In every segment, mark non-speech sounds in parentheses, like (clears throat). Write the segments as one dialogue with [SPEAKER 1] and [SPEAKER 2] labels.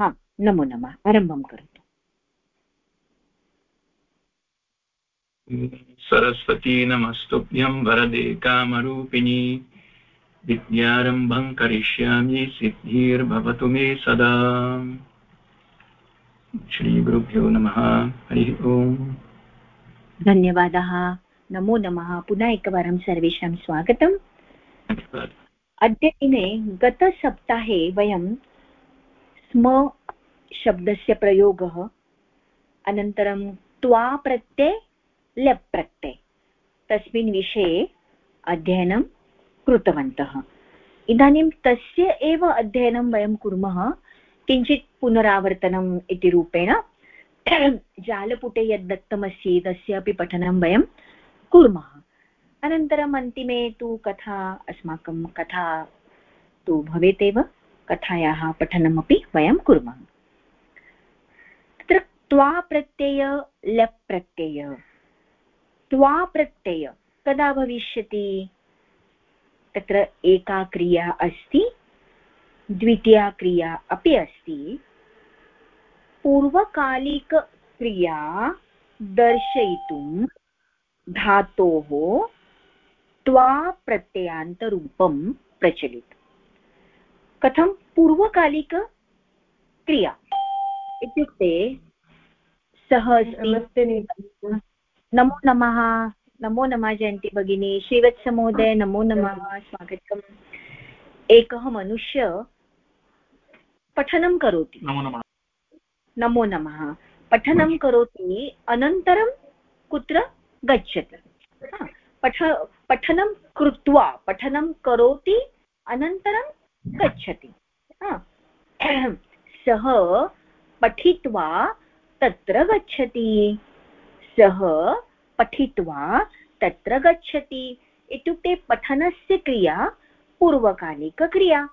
[SPEAKER 1] हा नमो नमः आरम्भं करोतु.
[SPEAKER 2] सरस्वती नमस्तुभ्यं वरदे कामरूपिणी विद्यारम्भं करिष्यामि सिद्धिर्भवतु मे सदा. श्रीगुरुभ्यो नमः हरिः ओम्।
[SPEAKER 1] धन्यवादः नमो नमः पुनः एकवारं सर्वेषां स्वागतम्। अद्य दिने गतसप्ताहे वयं स्म शब्दस्य प्रयोगः, अनन्तरं त्वा प्रत्यय लप् प्रत्यय। तस्मिन् विषये अध्ययनं कृतवन्तः। इदानीं तस्य एव अध्ययनं वयं कुर्मः, किञ्चित् पुनरावर्तनम् इति रूपेण। (coughs) जालपुटे यद् दत्तमस्ति तस्यापि पठनं वयं कुर्मः। अनन्तरम् अन्तिमे तु कथा, अस्माकं कथा तु भवेत् एव। कथायाः पठनमपि वयं कुर्मः। तत्र त्वा प्रत्यय लप् प्रत्यय। त्वा प्रत्यय, कदा भविष्यति? तत्र एका क्रिया अस्ति, द्वितीया क्रिया अपि अस्ति। पूर्वकालिकक्रिया दर्शयितुं धातोः त्वा प्रत्ययान्तरूपं प्रचलित कथं पूर्वकालिकक्रिया इत्युक्ते सः नमो नमः। नमो नमः जयन्ति भगिनी। श्रीवत्समहोदय नमो नमः। स्वागतम्। एकः मनुष्य पठनं करोति।
[SPEAKER 2] नमो नमः।
[SPEAKER 1] नमो नमः। पठनं करोति अनन्तरं कुत्र गच्छति? पठ पठनं कृत्वा पठनं करोति अनन्तरं गच्छति। सः पठित्वा तत्र गच्छति। सः पठित्वा तत्र गच्छति। इत्युक्ते पठनस्य क्रिया पूर्वकालिकक्रिया।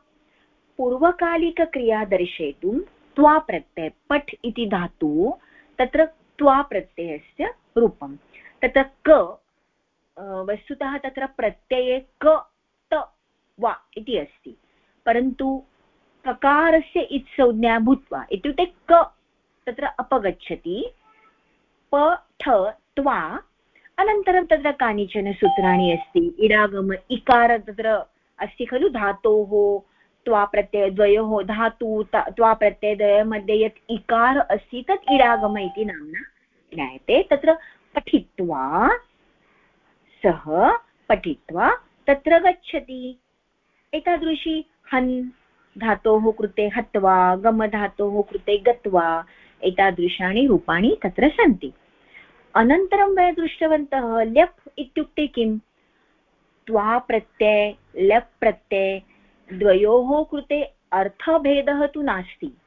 [SPEAKER 1] पूर्वकालिकक्रिया दर्शयितुं त्वा प्रत्यय पठ् इति धातु तत्र त्वा प्रत्ययस्य रूपं तत्र क वस्तुतः तत्र प्रत्यये क, त, वा इति अस्ति। परन्तु ककारस्य इत्संज्ञा भूत्वा, इत्युक्ते क तत्र अपगच्छति पठ त्वा, अनन्तरं तत्र कानिचन सूत्राणि अस्ति, इडागम, इकार तत्र अस्ति खलु, धातोः, त्वा प्रत्ययद्वयोः, धातु त्वा प्रत्ययद्वयमध्ये यत् इकार अस्ति, तत् इडागम इति नाम्ना ज्ञायते, तत्र पठित्वा, सः पठित्वा तत्र गच्छति। एतादृशी हन् धातोः कृते हत्वा गमधातोः कृते गत्वा एतादृशानि रूपाणि तत्र सन्ति। अनन्तरं वयं दृष्टवन्तः ल्यप् इत्युक्ते किम्? त्वा प्रत्यय लप् प्रत्यय, द्वयोः कृते अर्थभेदः तु नास्ति।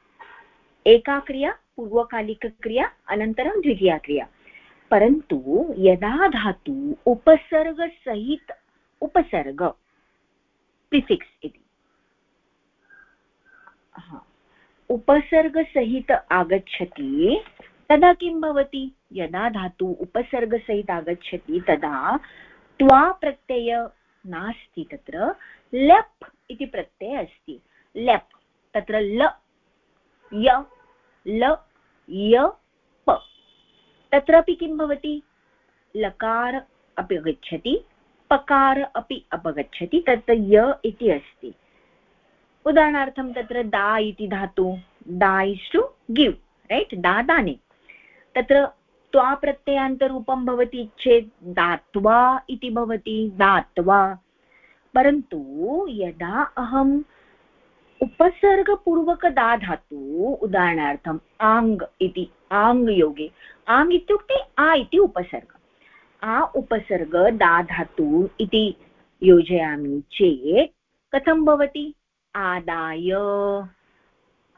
[SPEAKER 1] एका क्रिया, पूर्वकालिकक्रिया, अनन्तरं द्वितीया क्रिया परन्तु यदा धातु उपसर्गसहित, उपसर्ग, प्रिफिक्स् इति। उपसर्गसहित आगच्छति, तदा किं भवति? यदा धातु उपसर्गसहित आगच्छति, तदा त्वा प्रत्यय नास्ति तत्र, लप् इति प्रत्ययः अस्ति। लप्, तत्र ल, य ल, य, प। तत्रापि किं भवति? लकार अपि गच्छति पकार अपि अपगच्छति, तत्र य इति अस्ति। उदाहरणार्थं तत्र दा इति धातु, दा इस् टु गिव् रैट् दा दाने। तत्र त्वा प्रत्ययान्तरूपं भवति चेत् दात्वा इति भवति, दात्वा। परन्तु यदा अहम् उपसर्गपूर्वकदा धातु उदाहरणार्थम् आङ् इति आङ् योगे आङ् इत्युक्ते आ इति उपसर्ग। आ उपसर्ग दा धातु इति योजयामि चेत् कथं भवति? आदाय।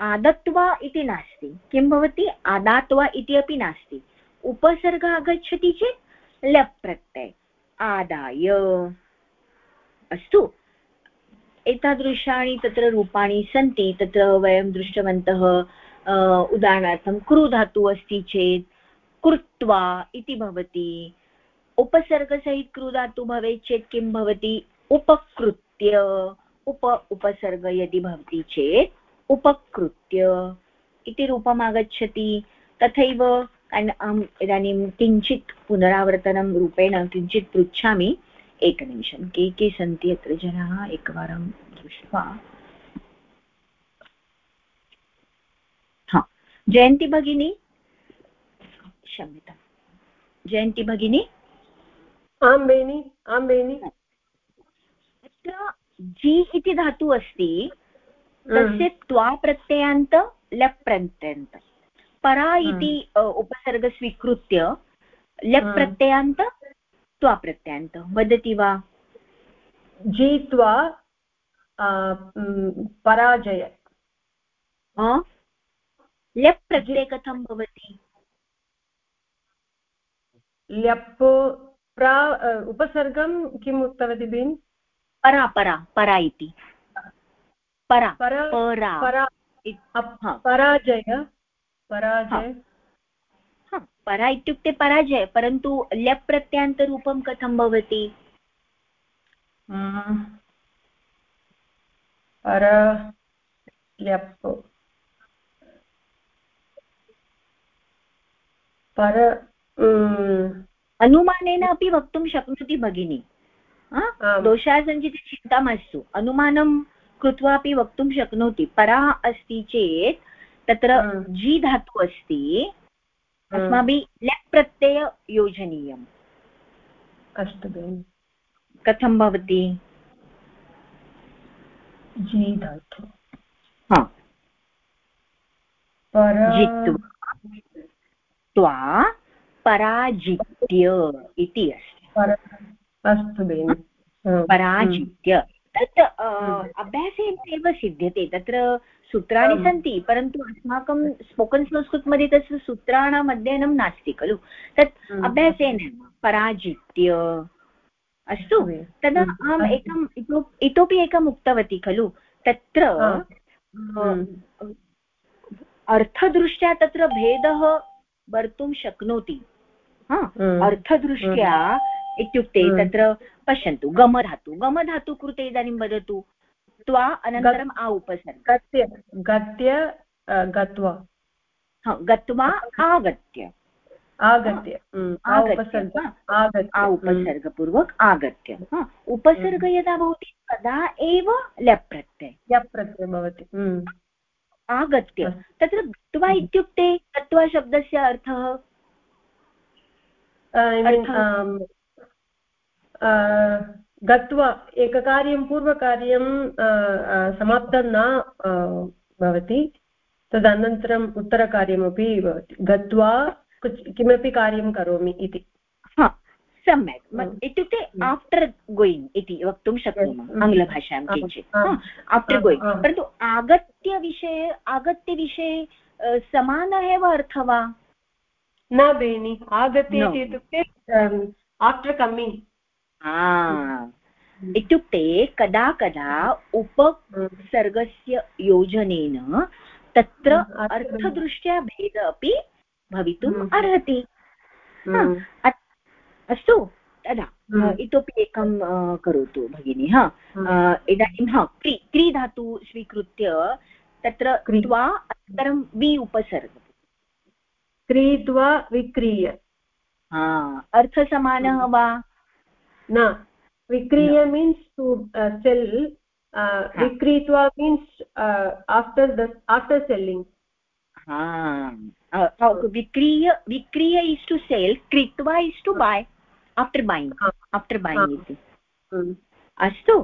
[SPEAKER 1] आदत्वा इति नास्ति। किं भवति? आदात्वा इति अपि नास्ति। उपसर्ग आगच्छति चेत् लप् प्रत्यय। आदाय। अस्तु। एतादृशानि तत्र रूपाणि सन्ति। तत्र वयं दृष्टवन्तः उदाहरणार्थं क्रूधातुः अस्ति चेत् कृत्वा इति भवति। उपसर्गसहित क्रूधातुः भवेत् चेत् किं भवति? उपकृत्य। उप उपसर्ग यदि भवति चेत् उपकृत्य इति रूपम् आगच्छति। तथैव अहम् इदानीं किञ्चित् पुनरावर्तनं रूपेण किञ्चित् पृच्छामि। एकनिमिषं। के के सन्ति अत्र जनाः? एकवारं दृष्ट्वा। हा। जयन्ती भगिनी? क्षम्यतां जयन्ती भगिनी?
[SPEAKER 3] आं बेनि आं बेनि।
[SPEAKER 1] अत्र जि इति धातु अस्ति तस्य त्वा प्रत्ययान्त लप् प्रत्ययान्त। परा इति उपसर्ग स्वीकृत्य लप् प्रत्ययान्त त्वा प्रत्ययान्त। वदति वा?
[SPEAKER 3] जित्वा पराजय।
[SPEAKER 1] लप् प्रत्यये कथं भवति।
[SPEAKER 3] ल्यप् प्रा उपसर्गं किम् उक्तवती भीन्
[SPEAKER 1] परा परा परा इति। परा परा
[SPEAKER 3] पराजय पराजय।
[SPEAKER 1] परा इत्युक्ते पराजय परन्तु ल्यप् प्रत्यान्तरूपं कथं भवति?
[SPEAKER 3] पर पर
[SPEAKER 1] अनुमानेन अपि वक्तुं शक्नोति भगिनी। दोषाः सन्ति चेत् चिन्ता मास्तु अनुमानं कृत्वा अपि वक्तुं शक्नोति। परा अस्ति चेत् तत्र जि धातु अस्ति। अस्माभिः लेप् प्रत्यय योजनीयम्।
[SPEAKER 3] अस्तु भगिनि।
[SPEAKER 1] कथं भवति?
[SPEAKER 3] जि धातु।
[SPEAKER 1] जित्वा पराजित्य इति अस्ति।
[SPEAKER 3] अस्तु भगिनि
[SPEAKER 1] पराजित्य। तत् अभ्यासेन एव सिद्ध्यते। तत्र सूत्राणि सन्ति परन्तु अस्माकं स्पोकन् संस्कृत मध्ये तस्य सूत्राणाम् अध्ययनं नास्ति खलु? तत् अभ्यासेन पराजित्य। अस्तु? तदा अहम् एकम् इतोपि एकम् उक्तवती खलु? तत्र अर्थदृष्ट्या तत्र भेदः वर्तुं शक्नोति। अर्थदृष्ट्या इत्युक्ते तत्र पश्यन्तु गमधातु गमधातु कृते इदानीं वदतु त्वा अनन्तरम् आ उपसर्ग.
[SPEAKER 3] गत्य गत्य गत्वा।
[SPEAKER 1] गत्वा आगत्य।
[SPEAKER 3] आगत्य।
[SPEAKER 1] आ उपसर्गपूर्वक आगत्य उपसर्ग यदा भवति तदा एव ल्यप् प्रत्यय
[SPEAKER 3] भवति
[SPEAKER 1] आगत्य। तत्र गत्वा इत्युक्ते गत्वा शब्दस्य अर्थः?
[SPEAKER 3] गत्वा एककार्यं पूर्वकार्यं समाप्तं न भवति। तदनन्तरम् उत्तरकार्यमपि भवति। गत्वा किमपि कार्यं करोमि इति।
[SPEAKER 1] सम्यक्। इत्युक्ते आफ्टर् गोयिङ्ग् इति वक्तुं शक्नुमः आङ्ग्लभाषायां किञ्चित्। After going. परन्तु आगत्य विषये आगत्य विषये समानः एव अर्थः वा?
[SPEAKER 3] न बेनि। आगत्य इत्युक्ते आफ्टर् कमिङ्ग्।
[SPEAKER 1] इत्युक्ते कदा कदा उपसर्गस्य योजनेन तत्र अर्थदृष्ट्या भेद अपि भवितुम् अर्हति. अस्तु तदा. इतोपि एकं करोतु भगिनि हा. इदानीं हा क्री क्री धातु स्वीकृत्य तत्र क्रीत्वा अनन्तरं वि उपसर्ग.
[SPEAKER 3] क्रीत्वा विक्रीय.
[SPEAKER 1] अर्थसमानः वा?
[SPEAKER 3] न विक्रीय means to sell विक्रीत्वा means after the after selling
[SPEAKER 1] विक्रीय विक्रीय इस् टु सेल् क्रीत्वा is to buy after buying after buying इति। अस्तु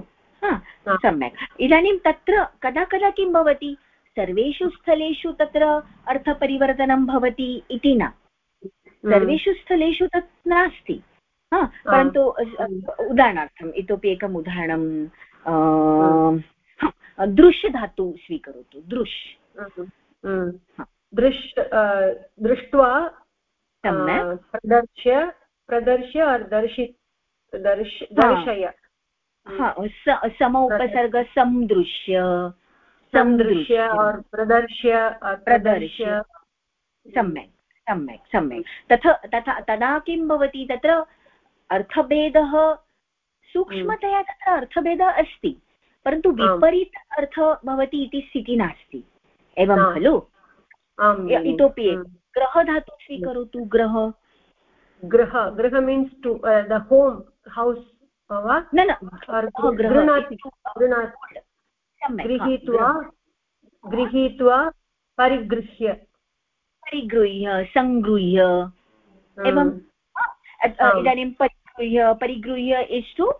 [SPEAKER 1] सम्यक्। इदानीं तत्र कदा कदा किं भवति? सर्वेषु स्थलेषु तत्र अर्थपरिवर्तनं भवति इति न। सर्वेषु स्थलेषु तत् नास्ति। परन्तु उदाहरणार्थम् इतोपि एकम् उदाहरणं दृश् धातु स्वीकरोतु दृश्।
[SPEAKER 3] दृश् दृष्ट्वा प्रदर्श्य प्रदर्श्य दर्शि दर्श दर्शय।
[SPEAKER 1] सम उपसर्ग सन्दृश्य
[SPEAKER 3] सन्दृश्य प्रदर्श्य प्रदर्श्य।
[SPEAKER 1] सम्यक् सम्यक् सम्यक्। तथा तथा तदा किं भवति तत्र? अर्थभेदः सूक्ष्मतया तत्र अर्थभेदः अस्ति परन्तु विपरीत अर्थ भवति इति स्थितिः नास्ति। एवं खलु? इतोपि ग्रहधातु स्वीकरोतु ग्रह।
[SPEAKER 3] ग्रह गृह means to the home house वा?
[SPEAKER 1] न न
[SPEAKER 3] गृह्णाति गृहीत्वा गृहीत्वा परिगृह्य।
[SPEAKER 1] परिगृह्य सङ्गृह्य एवं इदानीं परिगृह्य परिगृह्य इस् टु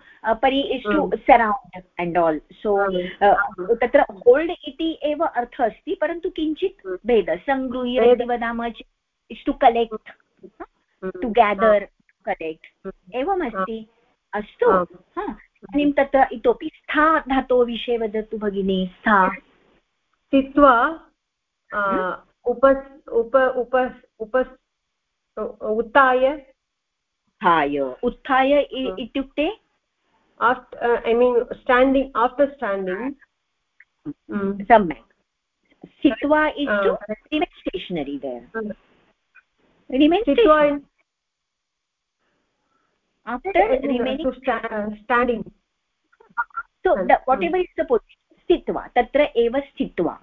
[SPEAKER 1] परि is to surround and also सो तत्र होल्ड् इति एव अर्थः अस्ति परन्तु किञ्चित् भेदः सङ्गृह्य इति वदामः चेत् is to collect to gather collect एवमस्ति। अस्तु इदानीं तत्र इतोपि स्था धातोः विषये वदतु भगिनी स्था।
[SPEAKER 3] स्थित्वा उप उप उप उप उत्थाय
[SPEAKER 1] उत्थाय। उत्थाय इत्युक्ते?
[SPEAKER 3] I mean standing after standing
[SPEAKER 1] सम्यक्। स्थित्वा stationary there remain after remaining
[SPEAKER 3] standing.
[SPEAKER 1] So the, whatever is the position स्थित्वा तत्र एव स्थित्वा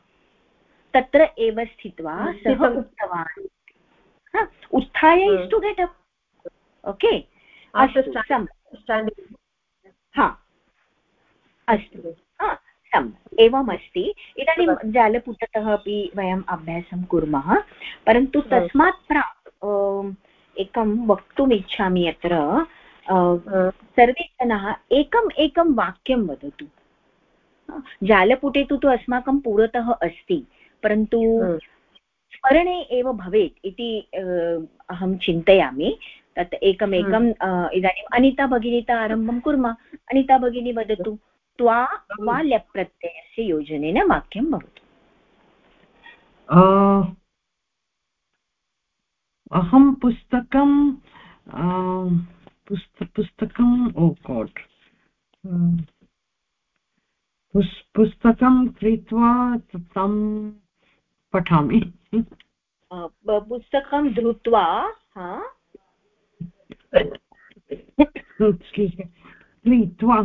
[SPEAKER 1] तत्र एव स्थित्वा सः उक्तवान् उत्थाय is to get up okay? हा। अस्तु सम्यक्। एवमस्ति। इदानीं जालपुटतः अपि वयम् अभ्यासं कुर्मः। परन्तु तस्मात् प्राक् एकं वक्तुमिच्छामि अत्र। सर्वे जनाः एकम् एकं वाक्यं वदतु। जालपुटे तु अस्माकं पुरतः अस्ति। परन्तु स्मरणे एव भवेत् इति अहं चिन्तयामि। तत् एकमेकम् इदानीम् अनिता भगिनीतः आरम्भं कुर्मः। अनिता भगिनी वदतु त्वा वा लप्रत्ययस्य योजनेन वाक्यं भवतु।
[SPEAKER 4] अहं पुस्तकं पुस्त पुस्तकम् ओ कोट् पुस्तकं क्रीत्वा तं पठामि।
[SPEAKER 1] पुस्तकं धृत्वा
[SPEAKER 4] क्रीत्वा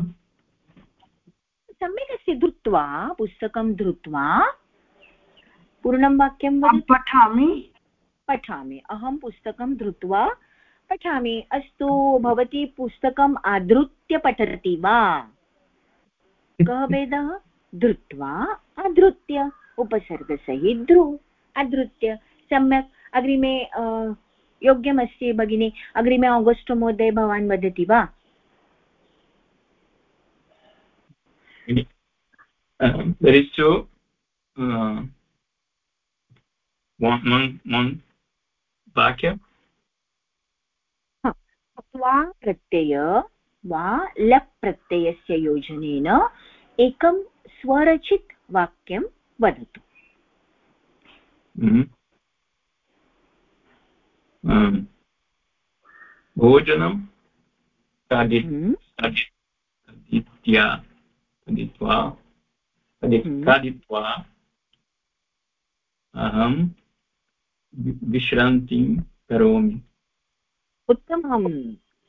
[SPEAKER 1] सम्यक् अस्ति धृत्वा पुस्तकं धृत्वा। पूर्णं वाक्यं
[SPEAKER 4] पठामि।
[SPEAKER 1] पठामि। अहं पुस्तकं धृत्वा पठामि। अस्तु भवती पुस्तकम् आधृत्य पठति वा? कः भेदः? धृत्वा आधृत्य उपसर्गसहित। ध्रु आधृत्य सम्यक्। अग्रिमे योग्यमस्ति भगिनी। अग्रिमे आगस्ट् महोदय भवान् वदति वा?
[SPEAKER 2] there is two uh, one, one, one vakya
[SPEAKER 1] त्वा प्रत्यय वा लप् प्रत्ययस्य योजनेन एकं स्वरचित् वाक्यं वदतु।
[SPEAKER 2] भोजनं खादित्वा खादित्वा अहं विश्रान्तिं करोमि
[SPEAKER 1] उत्तमम्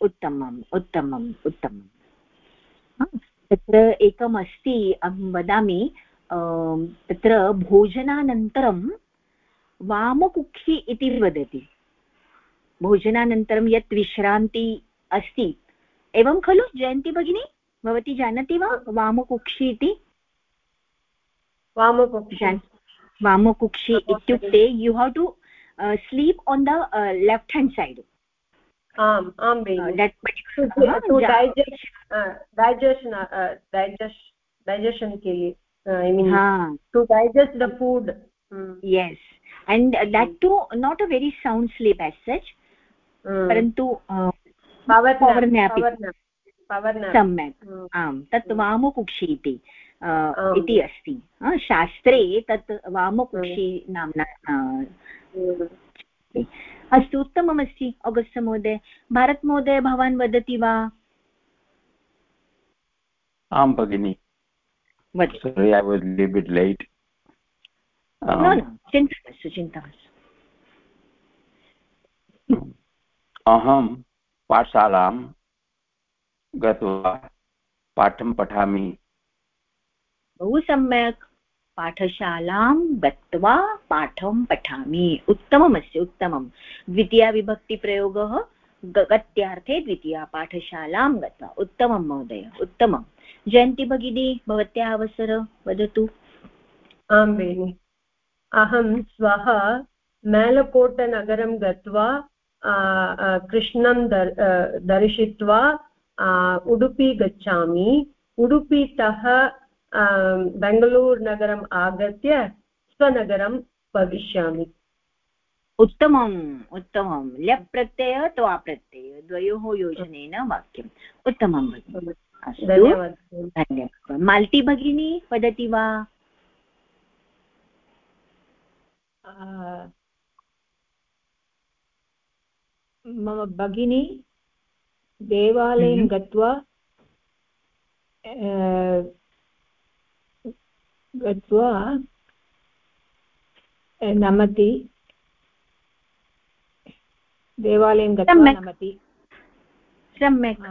[SPEAKER 1] उत्तमम् उत्तमम् उत्तमम् तत्र एकमस्ति अहं वदामि तत्र भोजनानन्तरं वामकुक्षि इति वदति भोजनानन्तरं यत् विश्रान्ति अस्ति। एवं खलु जयन्ती भगिनी? भवती जानाति वा? वामकुक्षि इति?
[SPEAKER 3] वामकुक्षि।
[SPEAKER 1] वामकुक्षि इत्युक्ते you have to sleep on the left hand side
[SPEAKER 3] um and digestion digestion के लिए i mean
[SPEAKER 1] हाँ.
[SPEAKER 3] to digest the food.
[SPEAKER 1] Mm. yes. And uh, that too not a very sound sleep as such. परन्तु
[SPEAKER 3] power
[SPEAKER 1] सम्यक्। आम् तत् वामकुक्षि इति इति अस्ति। शास्त्रे तत् वामकुक्षि नाम्ना अस्तु। उत्तममस्ति अगस्त महोदय। भारत महोदय भवान् वदति वा?
[SPEAKER 5] आं भगिनि।
[SPEAKER 1] चिन्ता मास्तु चिन्ता मास्तु। (laughs)
[SPEAKER 5] अहं पाठशालां गत्वा पाठं पठामि।
[SPEAKER 1] बहु सम्यक्। पाठशालां गत्वा पाठं पठामि। उत्तममस्ति उत्तमं। द्वितीयाविभक्तिप्रयोगः गत्यार्थे द्वितीया पाठशालां गत्वा। उत्तमं महोदय उत्तमं। जयन्ती भगिनी भवत्याः अवसर वदतु।
[SPEAKER 3] आं बेनि। अहं श्वः मेलकोटनगरं गत्वा कृष्णं दर् दर्शित्वा उडुपि गच्छामि। उडुपितः बेङ्गलूरुनगरम् आगत्य स्वनगरं भविष्यामि।
[SPEAKER 1] उत्तमम् उत्तमं ल्यप् प्रत्यय त्वा प्रत्यय द्वयोः योजनेन वाक्यम्। उत्तमं धन्यवादः। माल्टी भगिनी वदति वा?
[SPEAKER 6] मम भगिनी देवालयं हम्म। गत्वा गत्वा नमति। देवालयं गत्वा नमति।
[SPEAKER 1] सम्यक्।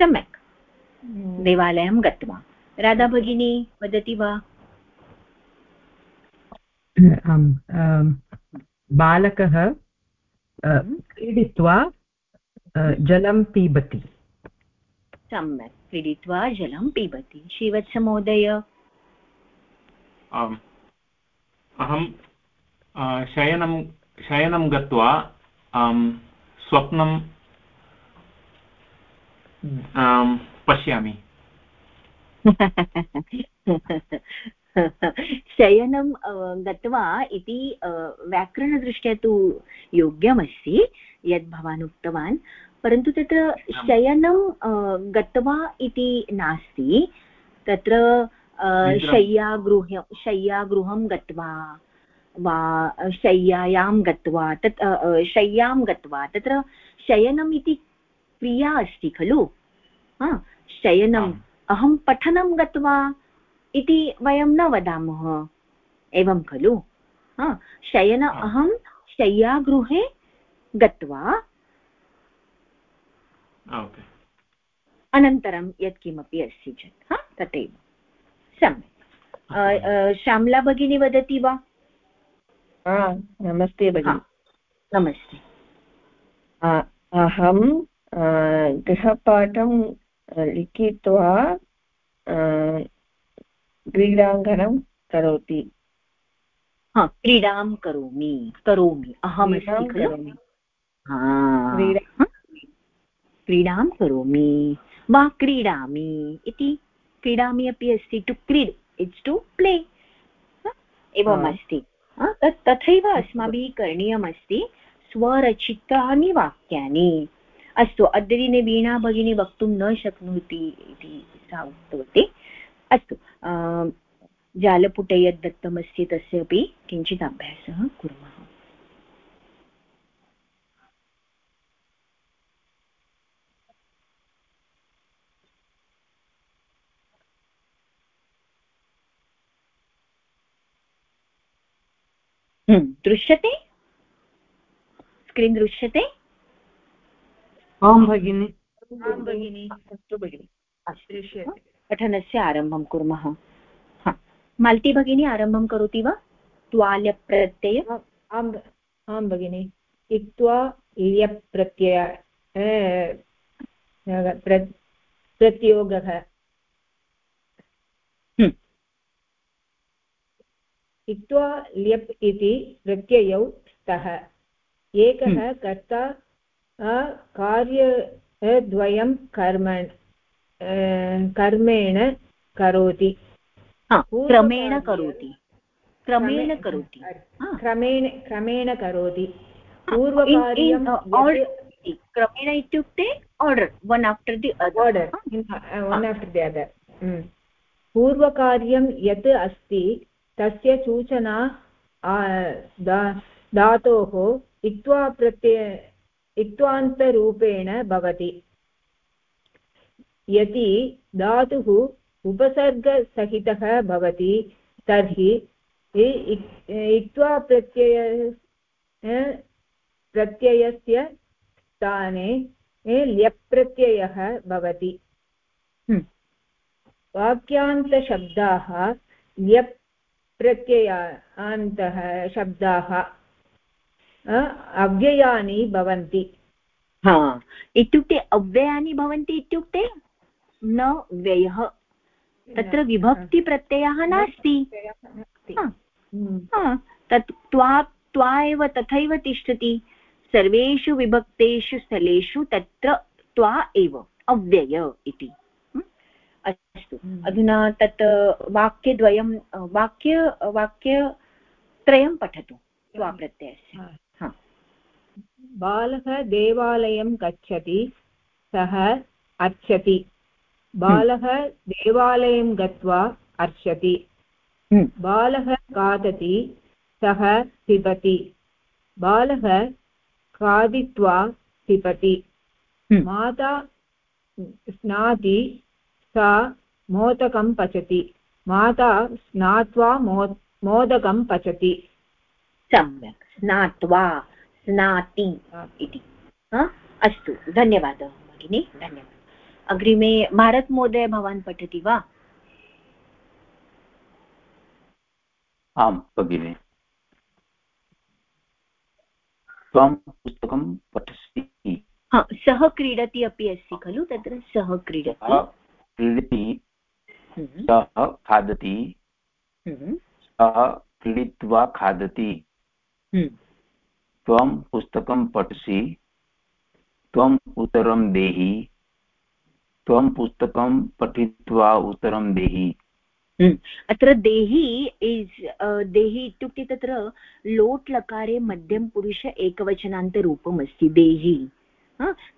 [SPEAKER 1] सम्यक्। हम्म। देवालयं गत्वा। राधा भगिनी वदति वा?
[SPEAKER 7] बालकः क्रीडित्वा जलं पिबति।
[SPEAKER 1] सम्यक्। क्रीडित्वा जलं पिबति। श्रीवत्समहोदय।
[SPEAKER 8] आम्। अहं शयनं शयनं गत्वा स्वप्नं पश्यामि। (laughs) (laughs)
[SPEAKER 1] शयनं गत्वा इति व्याकरणदृष्ट्या तु योग्यमस्ति यद् भवान् उक्तवान् परन्तु तत्र शयनं गत्वा इति नास्ति तत्र शय्यागृह शय्यागृहं गत्वा वा शय्यायां गत्वा तत् शय्यां गत्वा तत्र शयनम् इति क्रिया अस्ति खलु? शयनम्। अहं पठनं गत्वा इति वयं न वदामः। एवं खलु? शयन अहं शय्यागृहे गत्वा अनन्तरं यत्किमपि अस्ति चेत् हा तथैव। सम्यक्। श्यामला भगिनी वदति वा?
[SPEAKER 6] नमस्ते भगिनि।
[SPEAKER 1] नमस्ते।
[SPEAKER 6] अहं गृहपाठं लिखित्वा क्रीडाङ्गणं करोति।
[SPEAKER 1] हा क्रीडां करोमि करोमि। अहमस्ति खलु। क्रीडां करोमि वा क्रीडामि इति क्रीडामि अपि अस्ति टु क्रीड् इट्स् टु प्ले। एवम् अस्ति तत् तथैव अस्माभिः करणीयमस्ति स्वरचितानि वाक्यानि। अस्तु अद्यदिने वीणा भगिनी वक्तुं न शक्नोति इति सा उक्तवती। अस्तु। जालपुटे यद् दत्तमस्ति तस्य अपि किञ्चित् अभ्यासः कुर्मः। हम्म, दृश्यते? स्क्रीन् दृश्यते?
[SPEAKER 4] आं भगिनि।
[SPEAKER 1] आं भगिनि अस्तु भगिनि। दृश्यते। पठनस्य आरम्भं कुर्मः। माल्टी भगिनी आरम्भं करोति वा? त्वाल्यप्रत्यय?
[SPEAKER 6] आम् आं भगिनि। इक्त्वा ल्यप् प्रत्यय प्रत्योगः।
[SPEAKER 1] हम्म।
[SPEAKER 6] इक्त्वा ल्यप् इति प्रत्ययौ स्तः। एकः हम्म। कर्ता कार्यद्वयं कर्म कर्मेण करोति
[SPEAKER 1] क्रमेण करोति क्रमेण करोति
[SPEAKER 6] क्रमेण क्रमेण करोति पूर्वकार्यं
[SPEAKER 1] क्रमेण इत्युक्ते order one after the
[SPEAKER 6] order one after the other पूर्वकार्यं यत् अस्ति तस्य सूचना धातोः इक्त्वा प्रत्यय इक्त्वान्तरूपेण भवति यदि धातुः उपसर्गसहितः भवति तर्हि इक्त्वा प्रत्यय प्रत्ययस्य स्थाने ल्यप् प्रत्ययः भवति।
[SPEAKER 1] हम्म।
[SPEAKER 6] वाक्यान्तशब्दाः ल्यप् प्रत्ययान्तः शब्दाः अव्ययानि भवन्ति।
[SPEAKER 1] हा। इत्युक्ते अव्ययानि भवन्ति इत्युक्ते? न व्ययः। तत्र विभक्तिप्रत्ययः नास्ति। तत् त्वा त्वा एव तथैव तिष्ठति। सर्वेषु विभक्तेषु स्थलेषु तत्र त्वा एव अव्यय इति। अस्तु अधुना तत् वाक्यद्वयं वाक्य वाक्यत्रयं पठतु त्वाप्रत्ययस्य
[SPEAKER 6] बालः देवालयं गच्छति सः अर्चति। बालः देवालयं गत्वा अर्चति।
[SPEAKER 1] हम्म।
[SPEAKER 6] बालः खादति सः पिबति। बालः खादित्वा पिबति।
[SPEAKER 1] हम्म।
[SPEAKER 6] माता स्नाति सा मोदकं पचति। माता स्नात्वा मो मोदकं पचति।
[SPEAKER 1] सम्यक्। स्नात्वा स्नाति इति। अस्तु धन्यवादः भगिनि। धन्यवादः। अग्रिमे भारतमहोदय भवान् पठति वा?
[SPEAKER 5] आम् भगिनि। त्वं पुस्तकं पठसि।
[SPEAKER 1] सः क्रीडति अपि अस्ति खलु? तत्र सः क्रीडति।
[SPEAKER 5] क्रीडति
[SPEAKER 1] हम्म।
[SPEAKER 5] सः खादति
[SPEAKER 1] हम्म।
[SPEAKER 5] सः क्रीडित्वा खादति।
[SPEAKER 1] हम्म।
[SPEAKER 5] त्वं पुस्तकं पठसि। त्वम् उत्तरं देहि। त्वं पुस्तकं पठित्वा उत्तरं देहि।
[SPEAKER 1] हम्म। अत्र देहि इस् देहि इत्युक्ते तत्र लोट् लकारे मध्यमपुरुष एकवचनान्तरूपम् अस्ति देहि।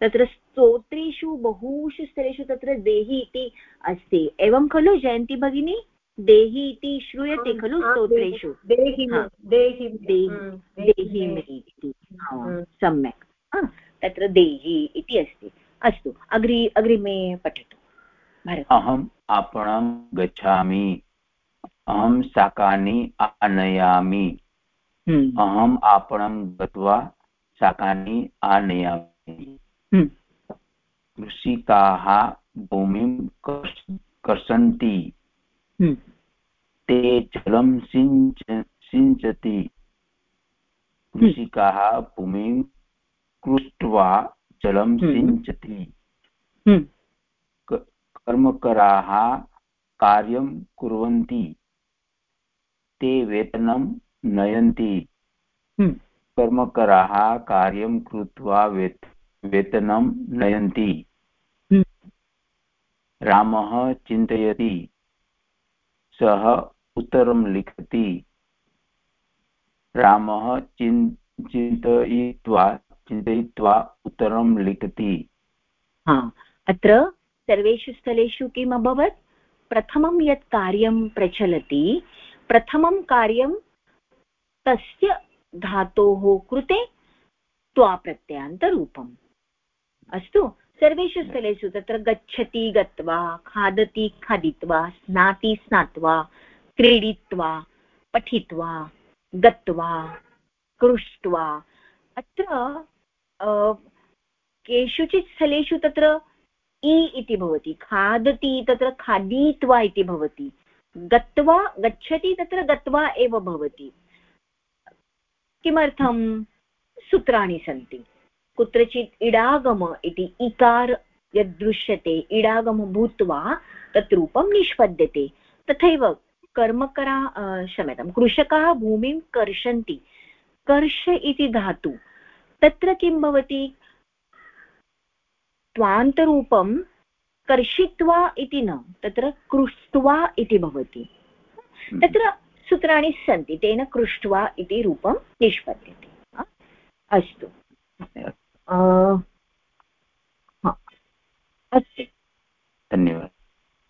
[SPEAKER 1] तत्र स्तोत्रेषु बहुषु स्तरेषु तत्र देहि इति अस्ति। एवं खलु जयन्ती भगिनी? देहि इति श्रूयते खलु स्तोत्रेषु? देहि इति। सम्यक्। तत्र देहि इति अस्ति। अस्तु अग्रि अग्रिमे पठतु।
[SPEAKER 5] अहम् आपणं गच्छामि। अहं शाकानि आनयामि।
[SPEAKER 1] हम्म।
[SPEAKER 5] अहम् आपणं गत्वा शाकानि आनयामि।
[SPEAKER 1] हम्म।
[SPEAKER 5] कृषिकाः भूमिं कर्षन्ति।
[SPEAKER 1] हम्म।
[SPEAKER 5] ते जलं सिञ्च सिञ्चति। कृषिकाः भूमिं कृष्ट्वा जलं
[SPEAKER 1] हम्म।
[SPEAKER 5] सिञ्चति।
[SPEAKER 1] हम्म।
[SPEAKER 5] कर्मकराः कार्यं कुर्वन्ति। ते वेतनं नयन्ति।
[SPEAKER 1] हम्म।
[SPEAKER 5] कर्मकराः कार्यं कृत्वा वेत वेतनं नयन्ति। रामः चिन्तयति। सः उत्तरं लिखति। रामः चिन् चिन्तयित्वा चिन्तयित्वा उत्तरं लिखति।
[SPEAKER 1] हा, अत्र सर्वेषु स्थलेषु किम् अभवत्? प्रथमं यत् कार्यं प्रचलति, प्रथमं कार्यं तस्य धातोः कृते त्वाप्रत्ययान्तरूपम्। अस्तु, सर्वेषु स्थलेषु तत्र गच्छति, गत्वा, खादति, खादित्वा, स्नाति, स्नात्वा, क्रीडित्वा, पठित्वा, गत्वा, कृष्ट्वा, अत्र केषुचित् स्थलेषु तत्र इ इति भवति, खादति, तत्र खादित्वा इति भवति, गत्वा, गच्छति, तत्र गत्वा एव भवति। किमर्थं? सूत्राणि सन्ति। कुत्रचित् इडागम इति इकार यद्दृश्यते इडागम भूत्वा तत् रूपं निष्पद्यते। तथैव कर्मकरा क्षम्यतां, कृषकाः भूमिं कर्षन्ति। कर्ष इति धातु। तत्र किं भवति? त्वान्तरूपं कर्षित्वा इति न तत्र कृष्ट्वा इति भवति। हम्म। तत्र सूत्राणि सन्ति तेन कृष्ट्वा इति रूपं निष्पद्यते। अस्तु। अस्तु।
[SPEAKER 5] धन्यवादः।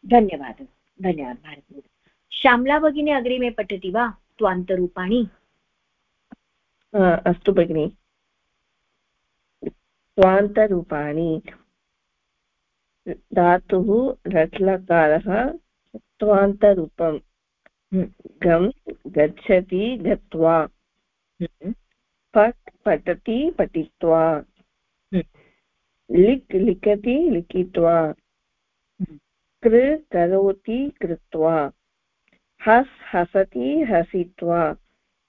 [SPEAKER 1] धन्यवादः। धन्यवादः भारती श्यामला भगिनी अग्रिमे पठति वा? त्वान्तरूपाणि?
[SPEAKER 9] अस्तु भगिनि। स्वान्तरूपाणि। धातुः लट्लकारः त्वान्तरूपम् गम् गच्छति गत्वा। पट् पठति पठित्वा। लिक् लिखति लिखित्वा। कृ करोति कृत्वा। हस् हसति हसित्वा।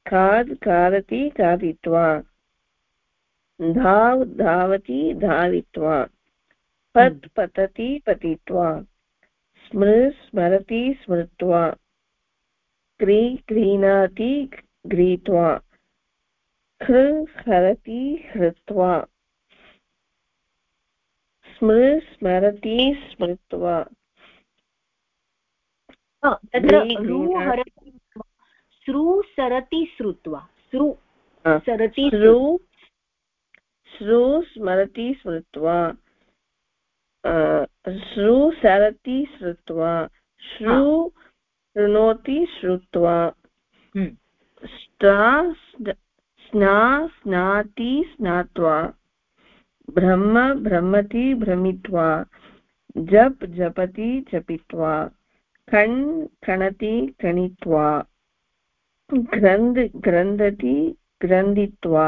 [SPEAKER 9] खाद् खादति खादित्वा। धाव् धावति धावित्वा। पत् पतति पतित्वा। स्मृ स्मरति स्मृत्वा। क्री क्रीणाति गृहीत्वा हृ हरति हृत्वा स्मृ स्मरति स्मृत्वा।
[SPEAKER 1] तत्र। हरति श्रु सरति श्रुत्वा श्रु सरति
[SPEAKER 9] श्रु स्मरति स्मृत्वा श्रु सरति श्रुत्वा श्रु शृणोति श्रुत्वा
[SPEAKER 1] हम्म।
[SPEAKER 9] स्ना स्नाति स्नात्वा ब्रह्म भ्रमति भ्रमित्वा जप जपति जपित्वा खण् खणति खणित्वा ग्रन्थ ग्रन्थति ग्रन्थित्वा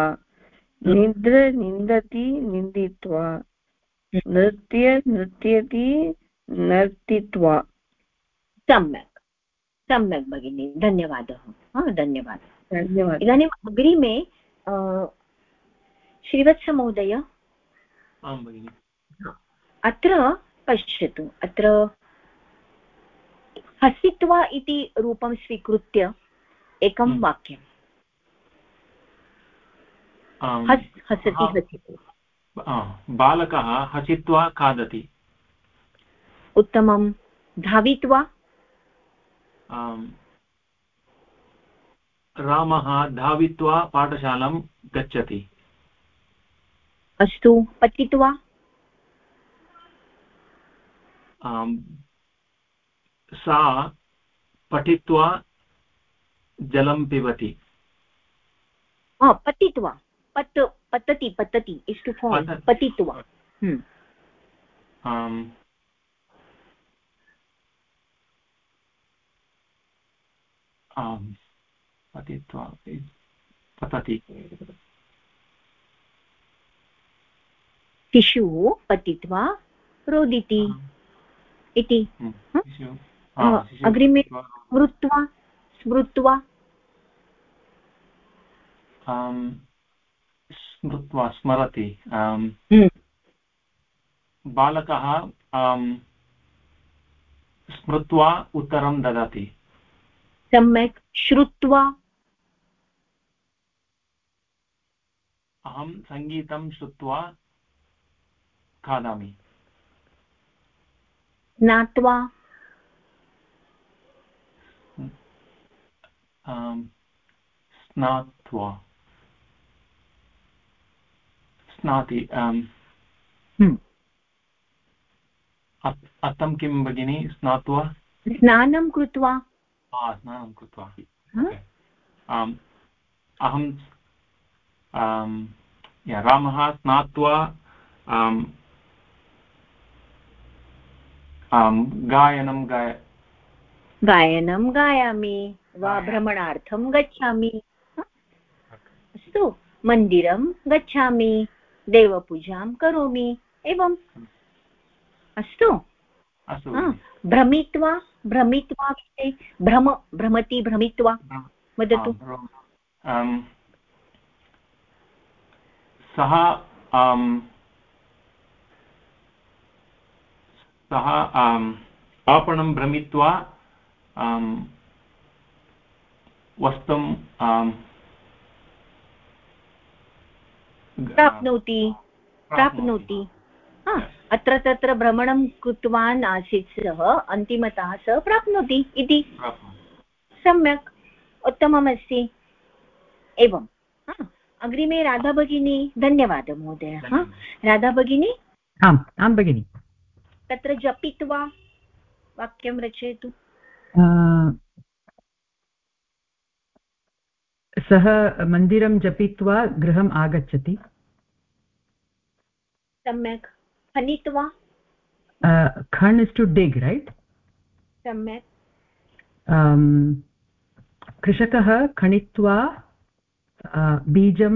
[SPEAKER 9] निद्र निन्दति निन्दित्वा। नृत्य नृत्यति नर्तित्वा।
[SPEAKER 1] सम्यक्। सम्यक् भगिनि धन्यवादः। हा धन्यवादः।
[SPEAKER 9] धन्यवादः।
[SPEAKER 1] इदानीम् अग्रिमे श्रीवत्समहोदय?
[SPEAKER 8] आं भगिनि।
[SPEAKER 1] अत्र पश्यतु। अत्र हसित्वा इति रूपं स्वीकृत्य एकं
[SPEAKER 8] हम्म।
[SPEAKER 1] वाक्यं
[SPEAKER 8] आम्,
[SPEAKER 1] हस् हसति
[SPEAKER 8] हा।
[SPEAKER 1] हसति
[SPEAKER 8] आ, बालकः हसित्वा खादति।
[SPEAKER 1] उत्तमं धावित्वा?
[SPEAKER 8] रामः धावित्वा पाठशालां गच्छति।
[SPEAKER 1] अस्तु पतित्वा
[SPEAKER 8] सा पठित्वा जलं पिबति।
[SPEAKER 1] हा पतित्वा पत पतति पतति इस् टु फाल् पतित्वा।
[SPEAKER 8] पतित्वा पतति।
[SPEAKER 1] शिशुः पतित्वा रोदिति इति।
[SPEAKER 8] शिशु- शिशु
[SPEAKER 1] अग्रिमे स्मृत्वा स्मृत्वा।
[SPEAKER 8] स्मृत्वा स्मरति।
[SPEAKER 1] हम्म।
[SPEAKER 8] बालकः स्मृत्वा उत्तरं ददाति।
[SPEAKER 1] सम्यक्। श्रुत्वा।
[SPEAKER 8] अहं सङ्गीतं श्रुत्वा खादामि।
[SPEAKER 1] ज्ञात्वा।
[SPEAKER 8] स्नात्वा। स्नाति
[SPEAKER 1] हम्म।
[SPEAKER 8] अत्- किं भगिनि? स्नात्वा?
[SPEAKER 1] स्नानं कृत्वा।
[SPEAKER 8] स्नानं कृत्वा। आम्, अहं रामः स्नात्वा गायनं गाय
[SPEAKER 1] गायनं गायामि वा। भ्रमणार्थं गच्छामि। अस्तु मन्दिरं गच्छामि। देवपूजां करोमि। एवम् अस्तु। भ्रमित्वा भ्रमित्वा विषये भ्रम भ्रमति भ्रमित्वा वदतु।
[SPEAKER 8] सः सः आपणं भ्रमित्वा आम्,
[SPEAKER 1] प्राप्नोति प्राप्नोति हा, अत्र तत्र भ्रमणं कृतवान् आसीत् सः अन्तिमतः सः प्राप्नोति इति। सम्यक् उत्तममस्ति। एवं। अग्रिमे राधा भगिनी धन्यवादः महोदय। हा। राधा भगिनी?
[SPEAKER 7] आम् आं भगिनि।
[SPEAKER 1] तत्र जपित्वा वाक्यं रचयतु
[SPEAKER 7] अ, सः मन्दिरं जपित्वा गृहम् आगच्छति?
[SPEAKER 1] सम्यक्। फलित्वा
[SPEAKER 7] खण् इस् टु डिग् रैट्?
[SPEAKER 1] सम्यक्।
[SPEAKER 7] कृषकः खणित्वा अ, बीजं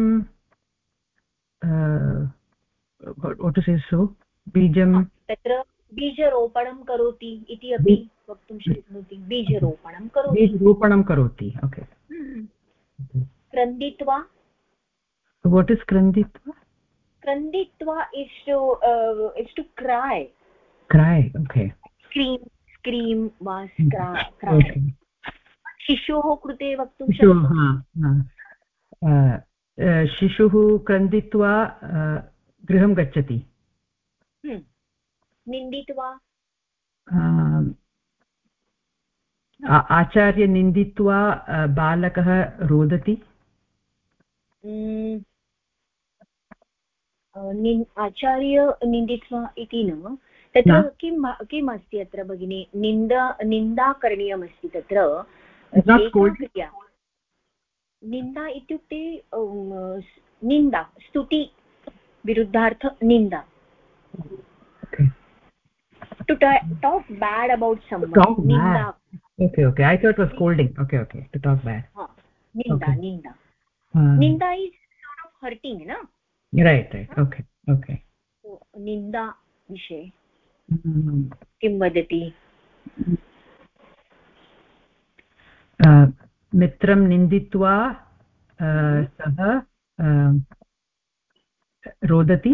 [SPEAKER 7] वटु से सो बीजं
[SPEAKER 1] तत्र बीजरोपणं करोति इति अपि वक्तुं शक्नोति। बीजरोपणं करोति।
[SPEAKER 7] बीजरोपणं करोति ओके
[SPEAKER 1] क्रन्दित्वा।
[SPEAKER 7] वाट् इस् क्रन्दित्वा?
[SPEAKER 1] क्रन्दित्वा शिशोः कृते वक्तुं
[SPEAKER 7] शिशुः क्रन्दित्वा गृहं गच्छति।
[SPEAKER 1] हम्म। निन्दित्वा?
[SPEAKER 7] आचार्य निन्दित्वा बालकः रोदति।
[SPEAKER 1] आचार्य निन्दित्वा इति न। तत्र किं किम् अस्ति अत्र भगिनि? निन्दा निन्दा करणीयमस्ति तत्र। निन्दा इत्युक्ते निन्दा स्तुति विरुद्धार्थ निन्दा। Bad about someone
[SPEAKER 7] talk ninda bad. Okay okay i thought it was scolding okay okay to talk bad
[SPEAKER 1] ha ninda okay. ninda uh, ninda is sort of hurting na
[SPEAKER 7] right right okay okay
[SPEAKER 1] so ninda विषये किं वदति
[SPEAKER 7] मित्रं निन्दित्वा सः रोदति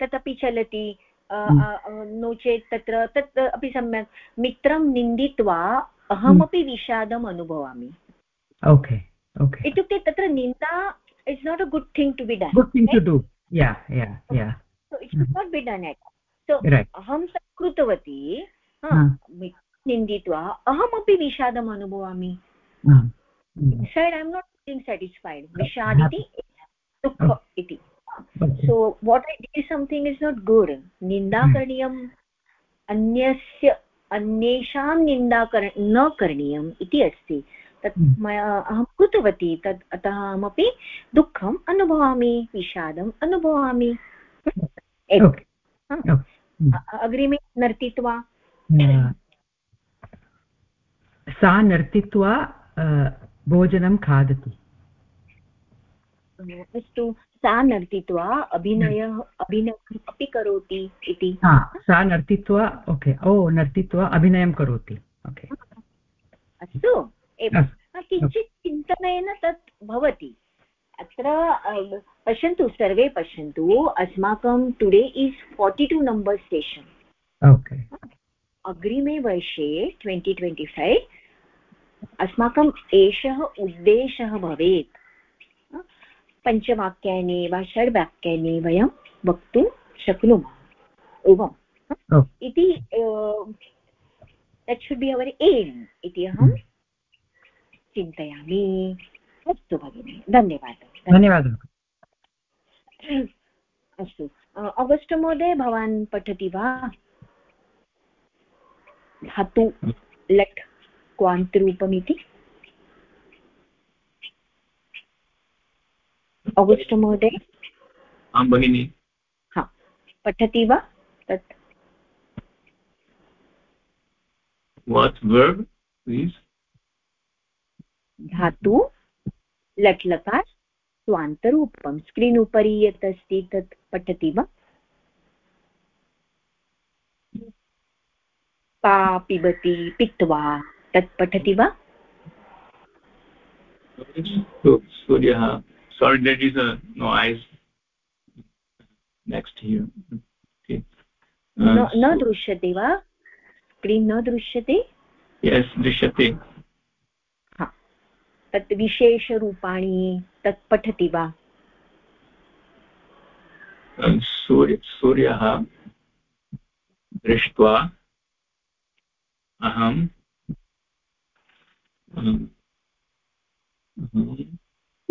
[SPEAKER 1] तदपि चलति no चेत् तत्र तत् अपि सम्यक् मित्रं निन्दित्वा अहमपि विषादम् अनुभवामि।
[SPEAKER 7] ओके ओके
[SPEAKER 1] इत्युक्ते तत्र निन्दा it's not a good thing to be done
[SPEAKER 7] good thing to do yeah yeah yeah
[SPEAKER 1] so it should not be done at so अहं तत् कृतवती निन्दित्वा अहमपि विषादम् अनुभवामि। Sad I am not feeling satisfied. विषाद् इति दुःख इति। So what i did something is not good. निन्दा करणीयम् अन्यस्य अन्येषां निन्दा कर न करणीयम् इति अस्ति तत् मया अहं कृतवती तत् अतः अहमपि दुःखम् अनुभवामि विषादम् अनुभवामि अग्रिमे नर्तित्वा
[SPEAKER 7] सा नर्तित्वा भोजनं खादति
[SPEAKER 1] अस्तु सा नर्तित्वा अभिनयः अभिनयम् अपि करोति इति।
[SPEAKER 7] सा नर्तित्वा ओके ओ नर्तित्वा अभिनयं करोति ओके।
[SPEAKER 1] अस्तु किञ्चित् चिन्तनेन तत् भवति। अत्र पश्यन्तु सर्वे पश्यन्तु अस्माकं today is forty two number station.
[SPEAKER 7] Okay.
[SPEAKER 1] अग्रिमे वर्षे ट्वेण्टि ट्वेण्टि फैव् अस्माकम् एषः उद्देशः भवेत्। पञ्चवाक्यानि वा षड्वाक्यानि वयं वक्तुं शक्नुमः। एवम् इति that should be our aim इति अहं चिन्तयामि। अस्तु भगिनि धन्यवादः।
[SPEAKER 7] धन्यवादः।
[SPEAKER 1] अस्तु। अगस्ट् महोदय भवान् पठति वा? धातु लट् क्वान्तरूपमिति अगस्ट् महोदय?
[SPEAKER 2] आं भगिनि।
[SPEAKER 1] हा पठति वा? तत्
[SPEAKER 2] what verb please
[SPEAKER 1] धातु लट् लकार स्वान्तरूपं। स्क्रीन् उपरि यत् अस्ति तत् पठति वा? पा पिबति पित्वा तत् पठति वा?
[SPEAKER 2] सूर्यः। Sorry there is a noise. Next here. Okay.
[SPEAKER 1] न दृश्यते वा स्क्रीन् न दृश्यते
[SPEAKER 2] यस् दृश्यते
[SPEAKER 1] तत् विशेषरूपाणि तत् पठति वा
[SPEAKER 2] सूर्य सूर्यः दृष्ट्वा अहं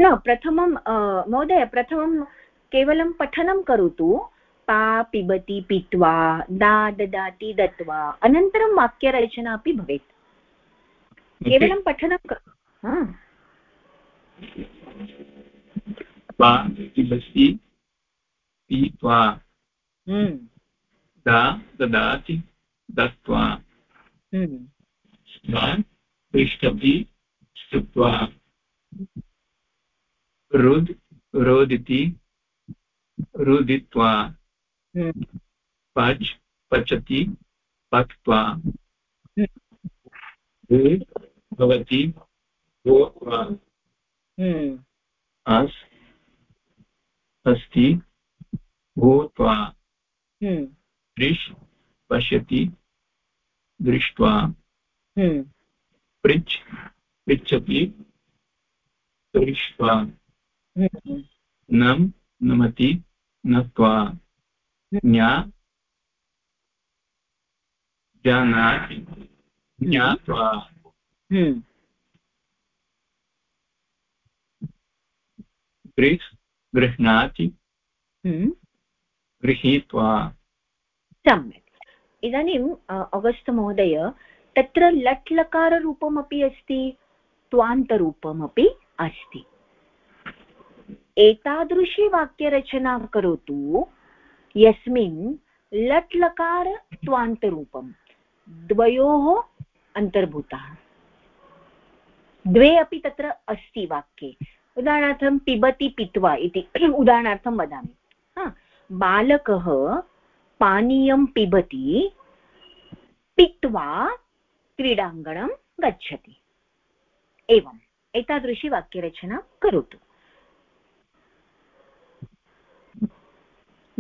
[SPEAKER 1] न प्रथमं महोदय प्रथमं केवलं पठनं करोतु। पा पिबति पीत्वा दा ददाति दत्वा अनन्तरं वाक्यरचना अपि भवेत्। केवलं पठनं
[SPEAKER 2] पा पिबति पीत्वा
[SPEAKER 1] हम्म।
[SPEAKER 2] दा ददाति हम्म। पृष्ठति स्तुत्वा। रुद्, रोदिति, रुदित्वा। पच्, पचति, पक्त्वा भवति अस् अस्ति भूत्वा दृश्, पश्यति, दृष्ट्वा, पृच्, पृच्छति, दृष्ट्वा नम् नमति नत्वा ज्ञा जानाति ज्ञात्वा।
[SPEAKER 1] हम्म,
[SPEAKER 2] गृह् गृह्णाति
[SPEAKER 1] हम्म।
[SPEAKER 2] गृहीत्वा।
[SPEAKER 1] सम्यक्। इदानीम् अगस्त् महोदय तत्र लट् लकाररूपमपि अस्ति त्वान्तरूपमपि अस्ति। एतादृशी वाक्यरचना करोतु। यस्मिन् लट् लकार त्वान्तरूपं। द्वयोः अन्तर्भूतः। द्वे अपि तत्र अस्ति वाक्ये। उदाहरणार्थं पिबति पित्वा इति (clears throat) उदाहरणार्थं वदामि। हा, बालकः पानीयं पिबति, पित्वा क्रीडाङ्गणं गच्छति। एवम्, एतादृशी वाक्यरचना करोतु।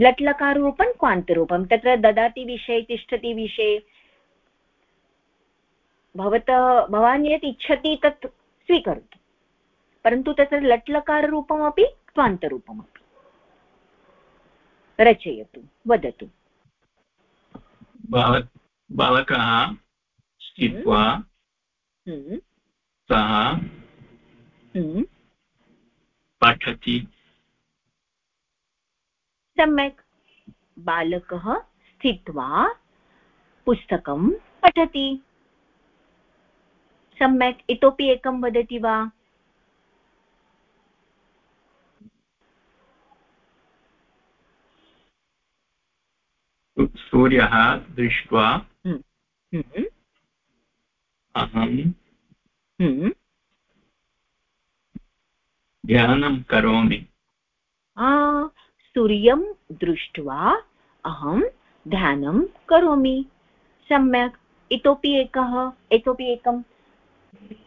[SPEAKER 1] लट्लकाररूपं क्वान्तरूपं। तत्र ददाति विषये तिष्ठति विषये। भवतः भवान् यत् इच्छति तत् स्वीकरोतु। परन्तु तत्र लट्लकाररूपमपि क्वान्तरूपमपि। रचयतु वदतु।
[SPEAKER 2] बाल बालकः स्थित्वा
[SPEAKER 1] हम्म,
[SPEAKER 2] सः
[SPEAKER 1] हम्म,
[SPEAKER 2] पठति।
[SPEAKER 1] सम्यक्। बालकः स्थित्वा पुस्तकं पठति। सम्यक् इतोपि एकं वदति वा?
[SPEAKER 2] सूर्यः दृष्ट्वा
[SPEAKER 1] हम्म,
[SPEAKER 2] अहं
[SPEAKER 1] हम्म,
[SPEAKER 2] ध्यानं करोमि।
[SPEAKER 1] आ, सूर्यं दृष्ट्वा अहं ध्यानं करोमि। सम्यक्। इतोपि एकः इतोपि एकं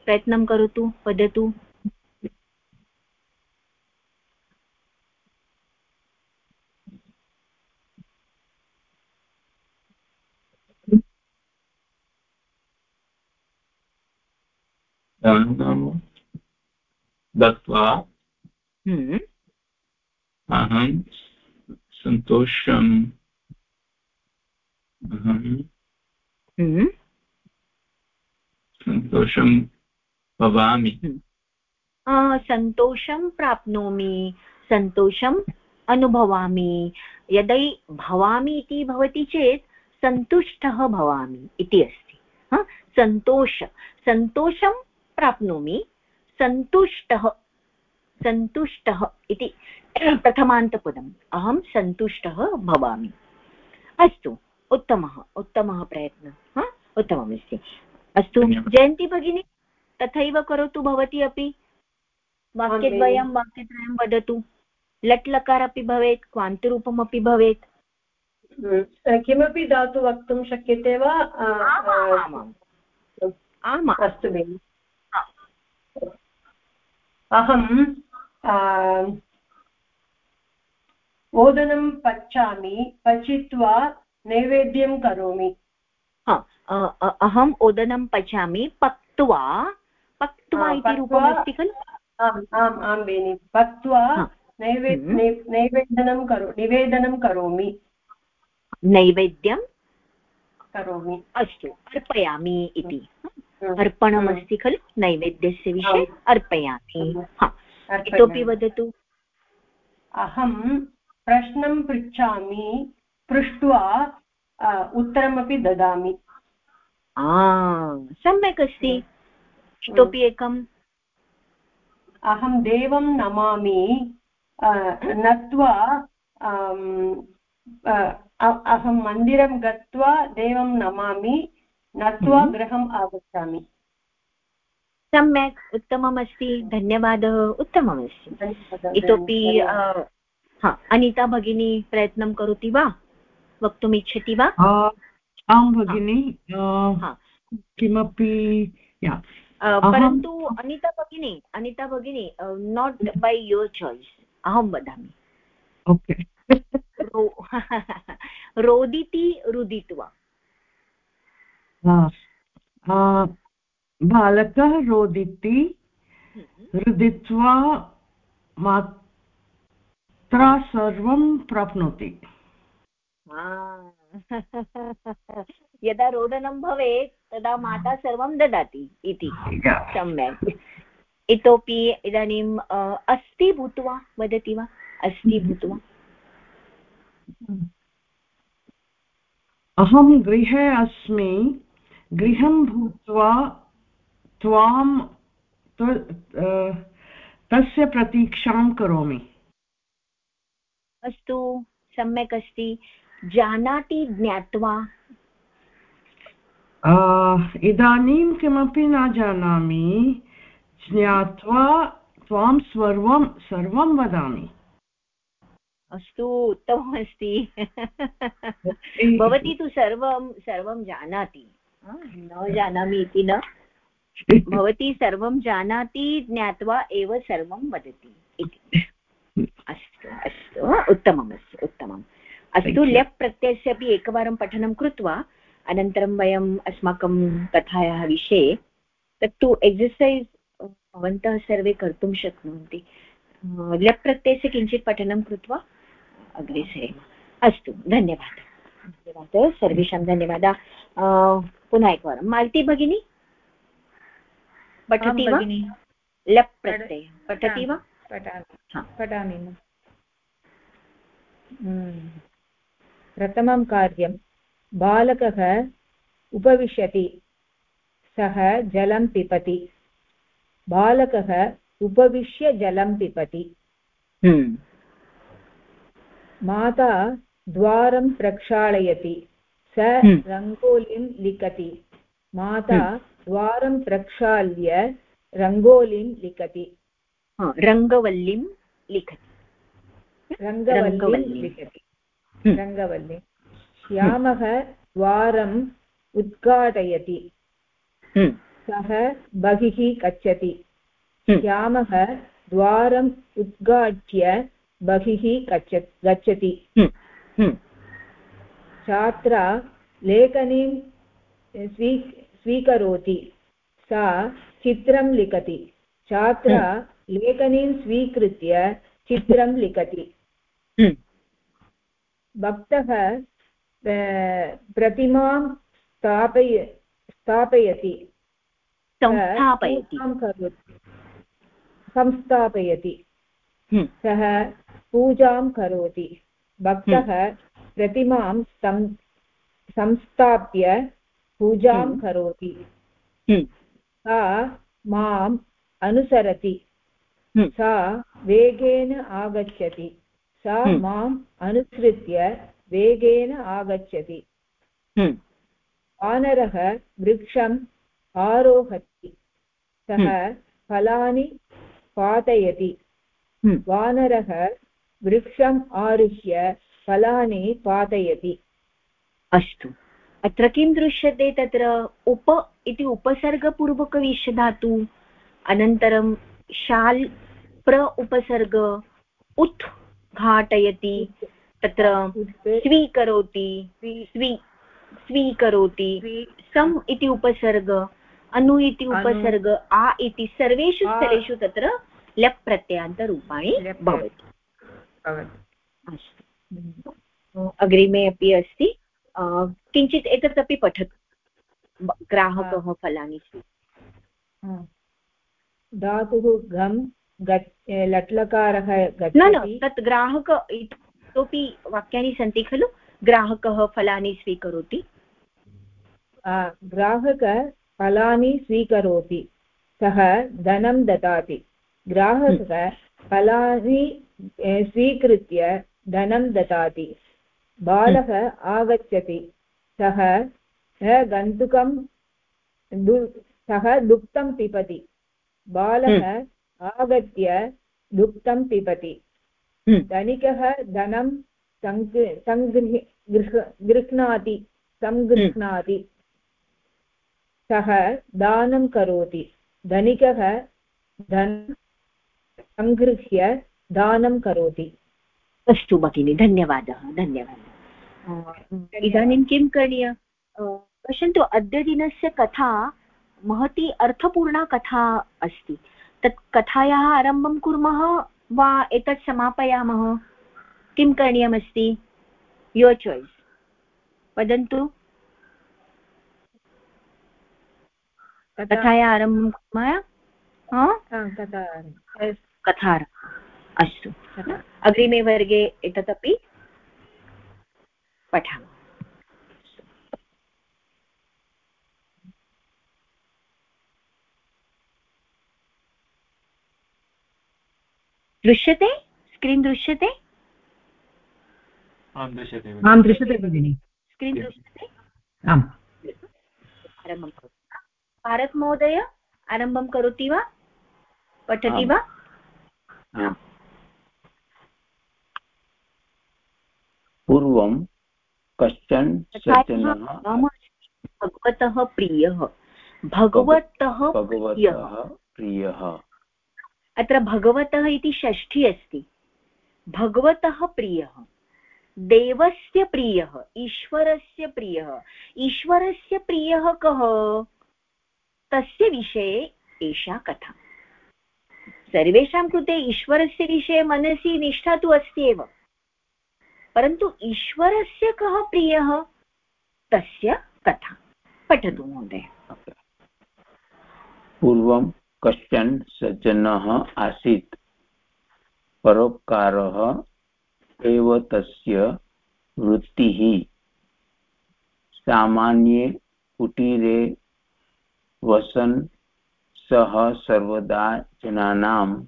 [SPEAKER 1] प्रयत्नं करोतु वदतु।
[SPEAKER 2] दत्त्वा
[SPEAKER 1] हम्म,
[SPEAKER 2] अहं सन्तोषम्। अहं
[SPEAKER 1] हम्म,
[SPEAKER 2] सन्तोषं भवामि।
[SPEAKER 1] आ, सन्तोषं प्राप्नोमि सन्तोषम् अनुभवामि। यदि भवामि इति भवति चेत् सन्तुष्टः भवामि इति अस्ति। सन्तोष सन्तोषं प्राप्नोमि सन्तुष्टः सन्तुष्टः इति। प्रथमान्तपदम्। अहं सन्तुष्टः भवामि। अस्तु उत्तमः उत्तमः प्रयत्नः हा? उत्तममस्ति अस्तु। जयन्ती भगिनी तथैव करोतु भवती अपि। वाक्यद्वयं वाक्यत्रयं वदतु। लट् लकार अपि भवेत् क्वान्तरूपमपि भवेत्।
[SPEAKER 3] हम्म, किमपि धातु वक्तुं शक्यते वा? आ, आ,
[SPEAKER 1] आमाम् आमाम्
[SPEAKER 3] अस्तु भगिनि। अहं ओदनं पचामि पचित्वा नैवेद्यं करोमि।
[SPEAKER 1] अहम् ओदनं पचामि पक्त्वा पक्त्वा इति रूपमस्ति खलु?
[SPEAKER 3] आम् आम् आं बेनि पक्त्वा। नैवे
[SPEAKER 1] हम्म।
[SPEAKER 3] नैवेदनं करो निवेदनं करोमि।
[SPEAKER 1] नैवेद्यं
[SPEAKER 3] करोमि।
[SPEAKER 1] अस्तु अर्पयामि इति।
[SPEAKER 3] हम्म,
[SPEAKER 1] अर्पणमस्ति खलु? नैवेद्यस्य विषये अर्पयामि। हा
[SPEAKER 3] अर्पयामि।
[SPEAKER 1] इतोपि वदतु।
[SPEAKER 3] अहं प्रश्नं पृच्छामि पृष्ट्वा उत्तरमपि ददामि।
[SPEAKER 1] आ सम्यक् अस्ति। इतोपि एकम्।
[SPEAKER 3] अहं देवं नमामि नत्वा अहं मन्दिरं गत्वा देवं नमामि नत्वा
[SPEAKER 1] हम्म।
[SPEAKER 3] गृहम् आगच्छामि।
[SPEAKER 1] सम्यक् उत्तममस्ति। धन्यवादः। उत्तममस्ति। इतोपि हा अनिता भगिनी प्रयत्नं करोति वा? वक्तुम् इच्छति वा?
[SPEAKER 4] आं भगिनि किमपि
[SPEAKER 1] परन्तु अनिता भगिनी अनिता भगिनी नाट् बै योर् चाय्स् अहं वदामि।
[SPEAKER 4] ओके। (laughs)
[SPEAKER 1] रोदिति रुदित्वा।
[SPEAKER 4] बालकः रोदिति हम्म। रुदित्वा मात्रा सर्वं प्राप्नोति। (laughs)
[SPEAKER 1] यदा रोदनं भवेत् तदा माता सर्वं ददाति इति। सम्यक्। इतोपि इदानीम् अस्ति भूत्वा वदति वा? अस्ति भूत्वा?
[SPEAKER 4] अहं गृहे अस्मि। गृहं भूत्वा त्वां तस्य प्रतीक्षां करोमि।
[SPEAKER 1] अस्तु सम्यक् अस्ति। जानाति ज्ञात्वा।
[SPEAKER 4] इदानीं किमपि न जानामि। ज्ञात्वा त्वां सर्वं सर्वं वदामि।
[SPEAKER 1] अस्तु उत्तममस्ति भवती तु सर्वं सर्वं जानाति। न जानामि इति न। (laughs) भवती सर्वं जानाति ज्ञात्वा एव सर्वं वदति। इति। अस्तु अस्तु उत्तममस्ति उत्तमम् अस्तु ल्यप् प्रत्ययस्य अपि एकवारं पठनं कृत्वा अनन्तरं वयम् अस्माकं कथायाः विषये तत्तु एक्ससैस् भवन्तः सर्वे कर्तुं शक्नुवन्ति. ल्यप् प्रत्ययस्य किञ्चित् पठनं कृत्वा अग्रे सरेम. अस्तु धन्यवादः. धन्यवादः सर्वेषां धन्यवादः. पुनः एकवारं. माल्ती भगिनी? पठति वा? लप् प्रत्यय. पठति वा?
[SPEAKER 6] पठामि। प्रथमं कार्यं बालकः उपविशति सः जलं पिबति। बालकः उपविश्य जलं पिबति। हम्म। माता द्वारं प्रक्षालयति स हम्म। रङ्गोलीं लिखति। माता हम्म। द्वारं प्रक्षाल्य रङ्गोलीं लिखति।
[SPEAKER 1] रङ्गवल्लीं लिखति।
[SPEAKER 6] रङ्गवल्लीं लिखति। रङ्गवल्ली श्यामः द्वारम् उद्घाटयति। हम्म। सः बहिः गच्छति। हम्म। श्यामः द्वारम् उद्घाट्य बहिः गच्छ गच्छति। हम्म। छात्रा लेखनीं स्वी स्वीकरोति। सा चित्रं लिखति। छात्रा लेखनीं स्वीकृत्य चित्रं लिखति। भक्तः प्रतिमां स्थापय स्थापयति। संस्थापयति। हम्म। सः पूजां करोति। भक्तः हम्म। प्रतिमां संस्थाप्य पूजां हम्म। करोति। सा माम् अनुसरति। सा वेगेन आगच्छति। सा माम् अनुसृत्य वेगेन आगच्छति। हम्म। वानरः वृक्षम् आरोहति। सः। फलानि पातयति। वानरः वृक्षम् आरुह्य फलानि पातयति।
[SPEAKER 1] अस्तु। अत्र किं दृश्यते तत्र? उप इति उपसर्गपूर्वकविषधातु अनन्तरं शाल् प्र उपसर्ग उत् घाटयति तत्र स्वीकरोति स्वी स्वीकरोति। सम् इति उपसर्ग अनु इति उपसर्ग आ इति सर्वेषु स्थलेषु तत्र लप् प्रत्ययान्तरूपाणि भवति। अस्तु। अग्रिमे अपि अस्ति। किञ्चित् एतत् अपि पठतु ग्राहकः फलानि
[SPEAKER 6] धातुः घम् लट्लकारः
[SPEAKER 1] न न तत् ग्राहक इतोपि वाक्यानि सन्ति खलु? ग्राहकः फलानि स्वीकरोति।
[SPEAKER 6] ग्राहकः फलानि स्वीकरोति सः धनं ददाति। ग्राहकः फलानि स्वीकृत्य धनं ददाति। बालः आगच्छति सः गन्तुकं सः दुग्धं पिबति। बालः आगत्य दुग्धं पिबति। हम्म। धनिकः धनं सङ्गृह् गृह्णाति सङ्गृह्णाति सः दानं करोति। धनिकः धन सङ्गृह्य दानं करोति।
[SPEAKER 1] अस्तु भगिनि धन्यवादः धन्यवादः। इदानीं किं करणीय? पश्यन्तु अद्यदिनस्य कथा महती अर्थपूर्णा कथा अस्ति। तत् कथायाः आरम्भं कुर्मः वा एतत् समापयामः? किं करणीयमस्ति? युवर् चाय्स् वदन्तु। कथाया आरम्भं कुर्मः? कथा अस्तु। अग्रिमे वर्गे एतदपि पठामः। दृश्यते? स्क्रीन् दृश्यते?
[SPEAKER 8] आं दृश्यते
[SPEAKER 7] भगिनि।
[SPEAKER 1] स्क्रीन् दृश्यते
[SPEAKER 7] आम्।
[SPEAKER 1] आरम्भं भारतमहोदय आरम्भं करोति वा? पठति वा?
[SPEAKER 5] पूर्वं कश्चन
[SPEAKER 1] भगवतः प्रियः। भगवतः
[SPEAKER 5] भगवतः प्रियः।
[SPEAKER 1] अत्र भगवतः इति षष्ठी अस्ति। भगवतः प्रियः, देवस्य प्रियः, ईश्वरस्य प्रियः। ईश्वरस्य प्रियः कः? तस्य विषये एषा कथा। सर्वेषां कृते ईश्वरस्य विषये मनसि निष्ठा तु अस्ति एव। परन्तु ईश्वरस्य कः प्रियः? तस्य कथा। पठतु महोदय।
[SPEAKER 5] पूर्वं कश्चन सज्जनः आसीत्। परोपकारः एव तस्य वृत्तिः। सामान्ये कुटीरे वसन् सः सर्वदा जनानां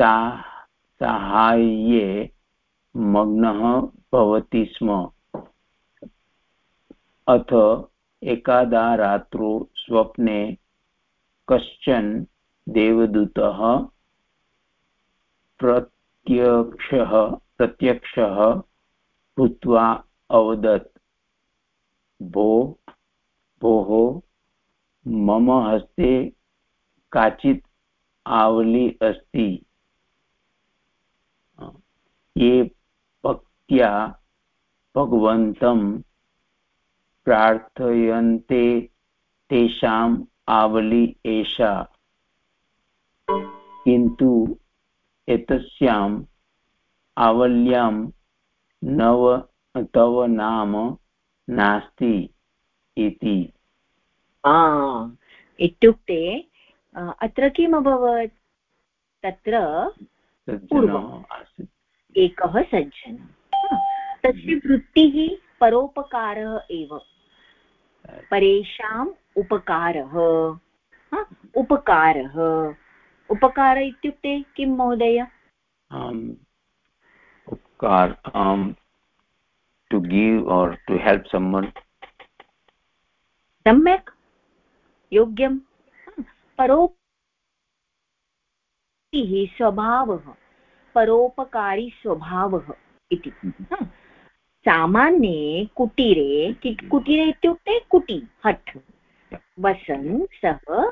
[SPEAKER 5] साहाय्ये मग्नः भवति स्म। अथ एकादा रात्रौ स्वप्ने कश्चन देवदूतः प्रत्यक्षः प्रत्यक्षः भूत्वा अवदत्, भो, भोः, मम हस्ते काचित् आवली अस्ति। ये भक्त्या भगवन्तं प्रार्थयन्ते तेषाम् आवली एषा। किन्तु एतस्याम् आवल्यां नव तव नाम नास्ति इति।
[SPEAKER 1] इत्युक्ते अत्र किम् अभवत्? तत्र एकः सज्जनः। तस्य वृत्तिः परोपकारः एव। परेषाम् उपकारः। उपकारः। उपकार इत्युक्ते किं महोदय?
[SPEAKER 5] उपकार to give or to help someone
[SPEAKER 1] सम्यक्। योग्यं परोक्तिः स्वभावः। परोपकारी स्वभावः इति सामान्ये कुटीरे कुटीरे इत्युक्ते कुटी हट् वसन् सः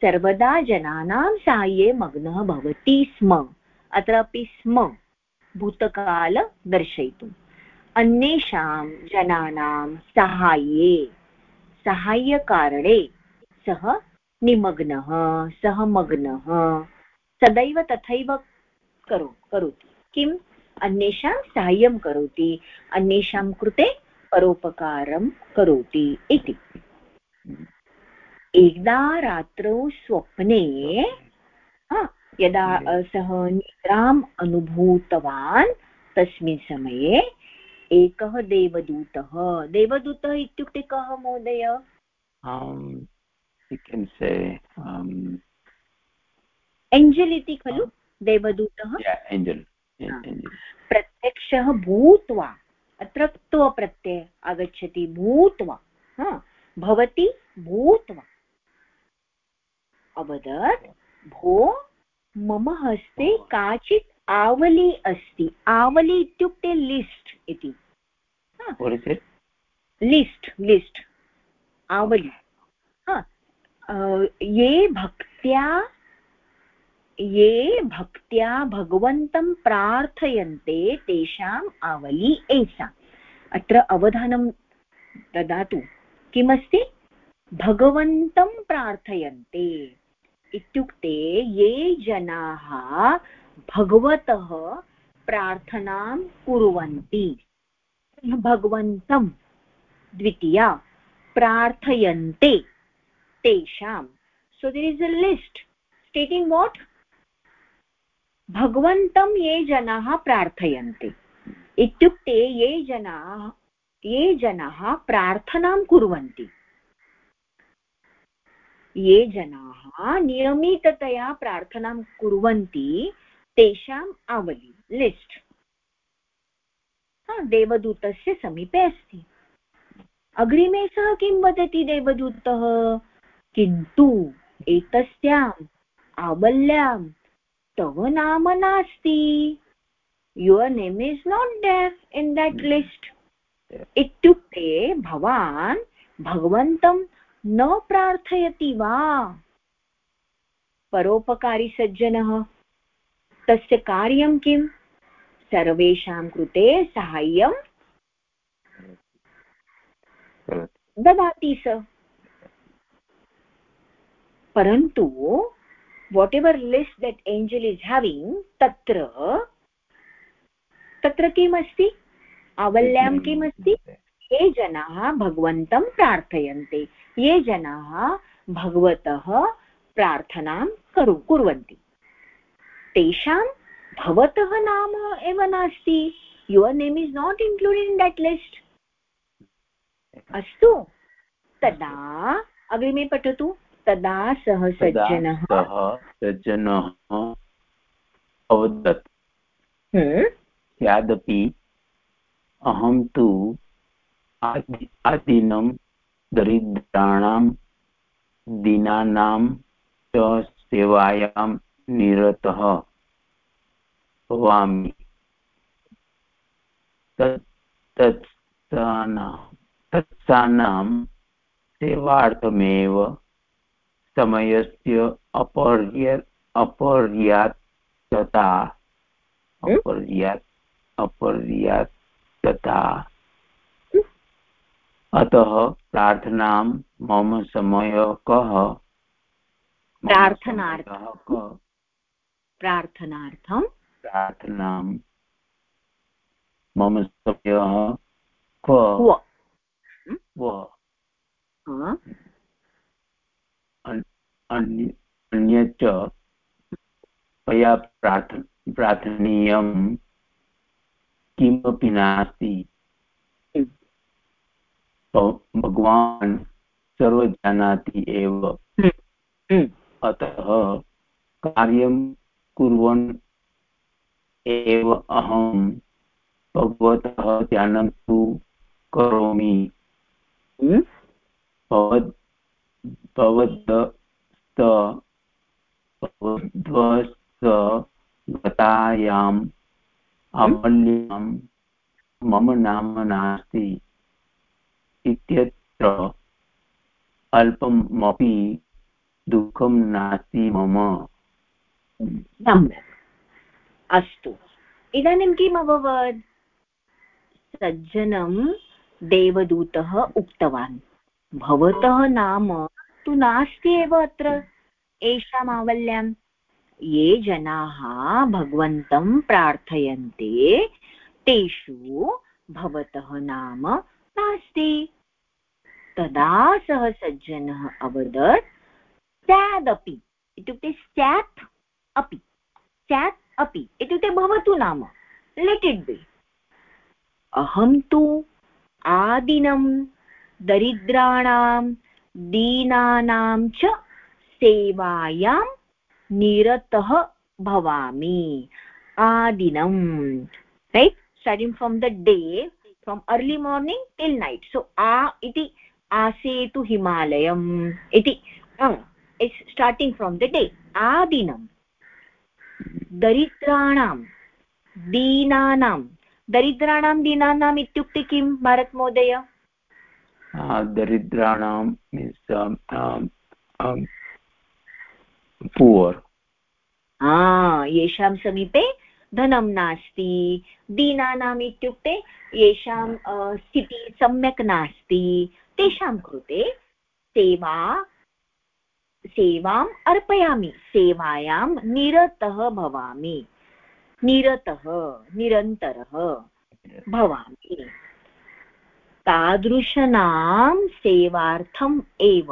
[SPEAKER 1] सर्वदा जनानां साहाय्ये मग्नः भवति स्म। अत्रापि स्म भूतकाल दर्शयितुम्। अन्येषां जनानां साहाय्ये साहाय्यकारणे सः निमग्नः सः मग्नः सदैव तथैव करो करोति। किम्? अन्येषां साहाय्यं करोति अन्येषां कृते परोपकारं करोति इति। एकदा रात्रौ स्वप्ने यदा सः निद्राम् अनुभूतवान् तस्मिन् समये एकः देवदूतः देवदूतः इत्युक्ते कः महोदय? एञ्जल् इति खलु? देवदूतः? प्रत्यक्षः भूत्वा अत्र प्रत्यय आगच्छति भूत्वा भवति भूत्वा। अवदत् भो मम हस्ते काचित् आवली अस्ति। आवली इत्युक्ते लिस्ट् इति। List list. आवली। ये भक्त्या ये भक्त्या भगवन्तं प्रार्थयन्ते तेषाम् आवली एषा। अत्र अवधानं ददातु। किमस्ति? भगवन्तं प्रार्थयन्ते इत्युक्ते ये जनाः भगवतः प्रार्थनां कुर्वन्ति। भगवन्तं द्वितीया प्रार्थयन्ते तेषां so there is a list stating what भगवन्तं ये जनाः प्रार्थयन्ति। इत्युक्ते ये जनाः ये जनाः प्रार्थनां कुर्वन्ति। ये जनाः नियमिततया प्रार्थनां कुर्वन्ति, तेषाम् आवली, लिस्ट्। देवदूतस्य समीपे अस्ति। अग्रिमे सः किं वदति देवदूतः? किन्तु, एतस्याम् आवल्यां तव नाम नास्ति. Your name is not there in that list इत्युक्ते भवान् भगवन्तं न प्रार्थयति वा? परोपकारी सज्जनः तस्य कार्यं किं? सर्वेषां कृते साहाय्यं ददाति स। परन्तु whatever list that angel is having तत्र तत्र किमस्ति आवल्यां किमस्ति ये जनाः भगवन्तं प्रार्थयन्ते ये जनाः भगवतः प्रार्थनां करु कुर्वन्ति तेषां भवतः नाम एव नास्ति your name is not included in that list अस्तु तदा अग्रिमे पठतु तदा सः सज्जनः।
[SPEAKER 5] सज्जनः अवदत्। हम्म? स्यादपि अहं तु आदिनं दरिद्राणां दीनानां च सेवायां निरतः भवामि। तत्सानां सेवार्थमेव समयस्य अपर्य अतः प्रार्थनां मम समय कः
[SPEAKER 1] प्रार्थनार्थं। प्रार्थनार्थं।
[SPEAKER 5] प्रार्थनां मम समयः क्व। अन्यच्च मया प्रार्थ प्रार्थनीयं किमपि नास्ति भगवान् सर्वजानाति एव हम्म, हम्म। अतः कार्यं कुर्वन् एव अहं भगवतः ध्यानं तु करोमि हम्म। भवद् भवद्स्त भवद्वस्त गतायाम् अमूल्यां मम नाम नास्ति इत्यत्र अल्पमपि दुःखं नास्ति मम।
[SPEAKER 1] अस्तु। इदानीं किम् अभवत्? सज्जनं देवदूतः उक्तवान्। भवतः नाम तु नास्ति एव अत्र। एषाम् आवल्याम् ये जनाः भगवन्तं प्रार्थयन्ते, तेषु भवतः नाम नास्ति। तदा सः सज्जनः अवदत् स्यादपि इत्युक्ते स्यात् अपि। स्यात् अपि। इत्युक्ते भवतु नाम। लेट् इट् बि अहं तु आदिनं दरिद्राणां, दीनानां च सेवायां निरतः भवामि। आदिनं। Right starting from the day from early morning till night so आ इति आसेतु हिमालयम् इति। It's starting from the day आदिनं। दरिद्राणां, दीनानां। दरिद्राणां दीनानाम् इत्युक्ते किं? भारतमहोदय?
[SPEAKER 5] दरिद्राणां मीन्स् पुवर्
[SPEAKER 1] येषां समीपे धनं नास्ति दीनानाम् इत्युक्ते येषां स्थितिः सम्यक् नास्ति तेषां कृते सेवा सेवाम् अर्पयामि सेवायां निरतः भवामि निरतः निरन्तरः भवामि। तादृशनां सेवार्थम् एव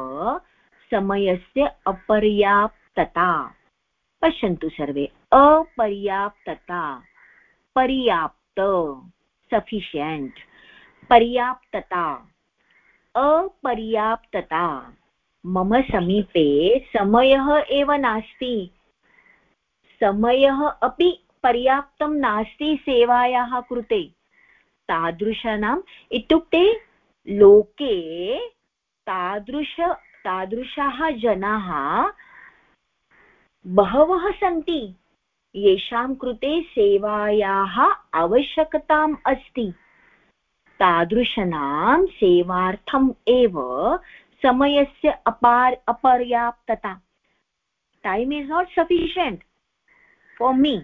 [SPEAKER 1] समयस्य अपर्याप्तता। पश्यन्तु सर्वे, अपर्याप्तता, पर्याप्त सफिशियण्ट् पर्याप्तता, अपर्याप्तता। मम समीपे समयः एव नास्ति। समयः अपि पर्याप्तं नास्ति सेवायाः कृते। तादृशानाम् इत्युक्ते लोके तादृश तादृशाः जनाः बहवः सन्ति। येषां कृते सेवायाः आवश्यकताम् अस्ति। तादृशनां सेवार्थम् एव समयस्य अपार अपर्याप्तता। Time is not sufficient for me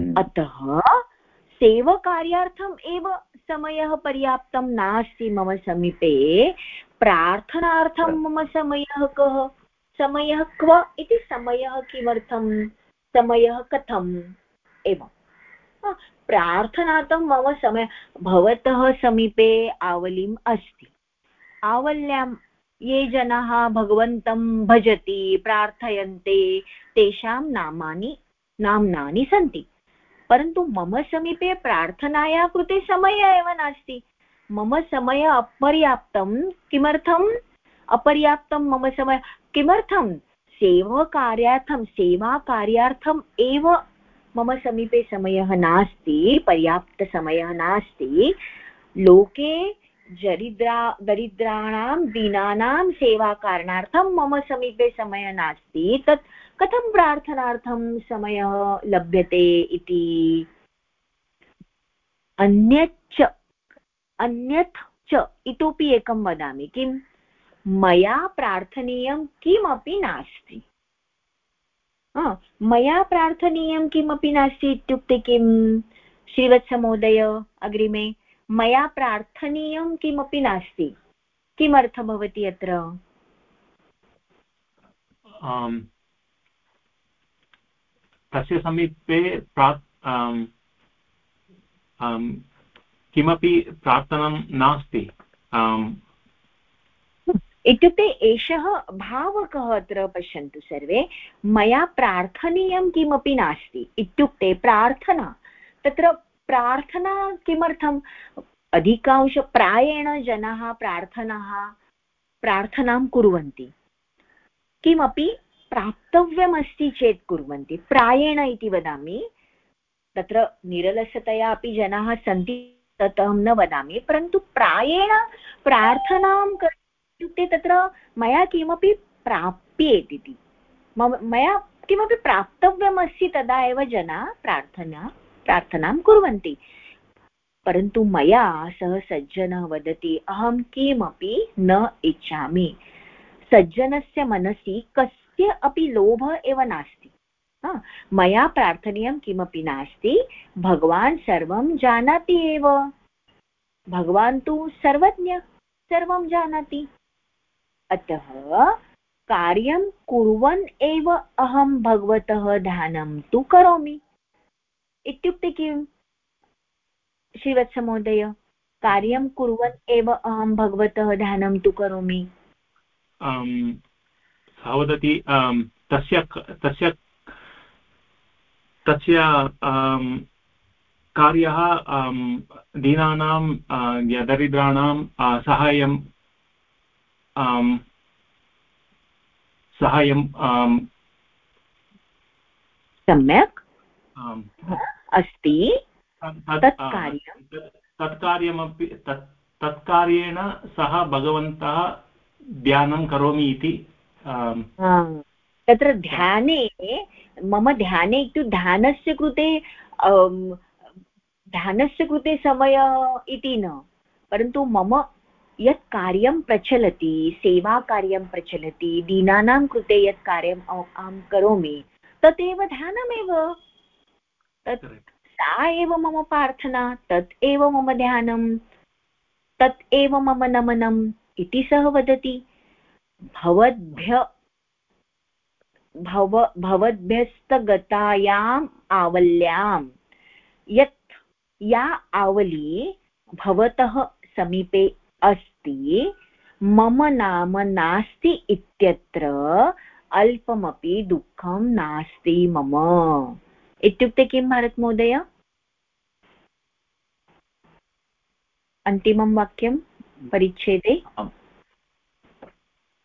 [SPEAKER 1] अतः सेवकार्यार्थम् एव समयः पर्याप्तं नास्ति मम समीपे। प्रार्थनार्थं मम समयः कः? समयः क्व इति समयः किमर्थं समयः कथम्? एवं प्रार्थनार्थं मम समय भवतः समीपे आवलिम् अस्ति। आवल्यां ये जनाः भगवन्तं भजति प्रार्थयन्ते तेषां नामानि नाम्नानि सन्ति। परन्तु मम समीपे प्रार्थनायाः कृते समयः एव नास्ति। मम समयः अपर्याप्तं किमर्थम्? अपर्याप्तं मम समयः किमर्थं सेवकार्यार्थं, सेवाकार्यार्थम् एव मम समीपे समयः नास्ति, पर्याप्तसमयः नास्ति। लोके दरिद्रा दरिद्राणां, दीनानां सेवाकारणार्थं मम समीपे समयः नास्ति। तत् कथं प्रार्थनार्थं समयः लभ्यते इति? अन्यच्च, अन्यत् च इतोपि एकं वदामि किम् मया प्रार्थनीयं किमपि नास्ति। मया प्रार्थनीयं किमपि नास्ति इत्युक्ते किं? श्रीवत्समहोदय अग्रिमे, मया प्रार्थनीयं किमपि नास्ति। किमर्थं भवति अत्र?
[SPEAKER 8] तस्य समीपे किमपि प्रार्थनं नास्ति।
[SPEAKER 1] इत्युक्ते एषः भावकः अत्र पश्यन्तु सर्वे, मया प्रार्थनीयं किमपि नास्ति। इत्युक्ते प्रार्थना, तत्र प्रार्थना किमर्थम्? अधिकांश प्रायेण जनाः प्रार्थनाः, प्रार्थनां कुर्वन्ति। किमपि प्राप्तव्यमस्ति चेत् कुर्वन्ति। प्रायेण इति वदामि। तत्र निरलसतया अपि जनाः सन्ति, तत् अहं न वदामि। परन्तु प्रायेण प्रार्थनां इत्युक्ते तत्र मया किमपि प्राप्येत् इति मया किमपि प्राप्तव्यमस्ति तदा एव जनाः प्रार्थना, प्रार्थनां कुर्वन्ति। परन्तु मया सः सज्जनः वदति, अहं किमपि न इच्छामि। सज्जनस्य मनसि कस्य अपि लोभः एव नास्ति। मया प्रार्थनीयं किमपि नास्ति, भगवान् सर्वं जानाति एव। भगवान् तु सर्वज्ञ, सर्वं जानाति। अतः कार्यं कुर्वन् एव अहं भगवतः ध्यानं तु करोमि। इत्युक्ते किम्? श्रीवत्समहोदय, कार्यं कुर्वन् एव अहं भगवतः ध्यानं तु करोमि।
[SPEAKER 8] सः वदति तस्य तस्य तस्य कार्यः दीनानां दरिद्राणां साहाय्यं
[SPEAKER 1] साहाय्यं सम्यक्। अस्ति। तत् कार्यं
[SPEAKER 8] तत्कार्यमपि तत् तत्कार्येण सः भगवन्तः ध्यानं करोमि इति
[SPEAKER 1] तत्र ध्याने मम ध्याने इत्युक्ते ध्यानस्य कृते ध्यानस्य कृते समयः इति न परन्तु मम यत् कार्यं प्रचलति सेवाकार्यं प्रचलति दीनानां कृते यत् कार्यम् अहं करोमि तदेव ध्यानमेव। तत् सा एव मम प्रार्थना तत् एव मम ध्यानं तत् एव मम नमनम् इति सः वदति। भवद्भ्य भव भवद्भ्यस्तगतायाम् आवल्यां यत् या आवली भवतः समीपे अस्ति, मम नाम नास्ति इत्यत्र अल्पमपि दुःखं नास्ति मम। इत्युक्ते किं भारतमहोदय अन्तिमं वाक्यं, परिच्छेदे।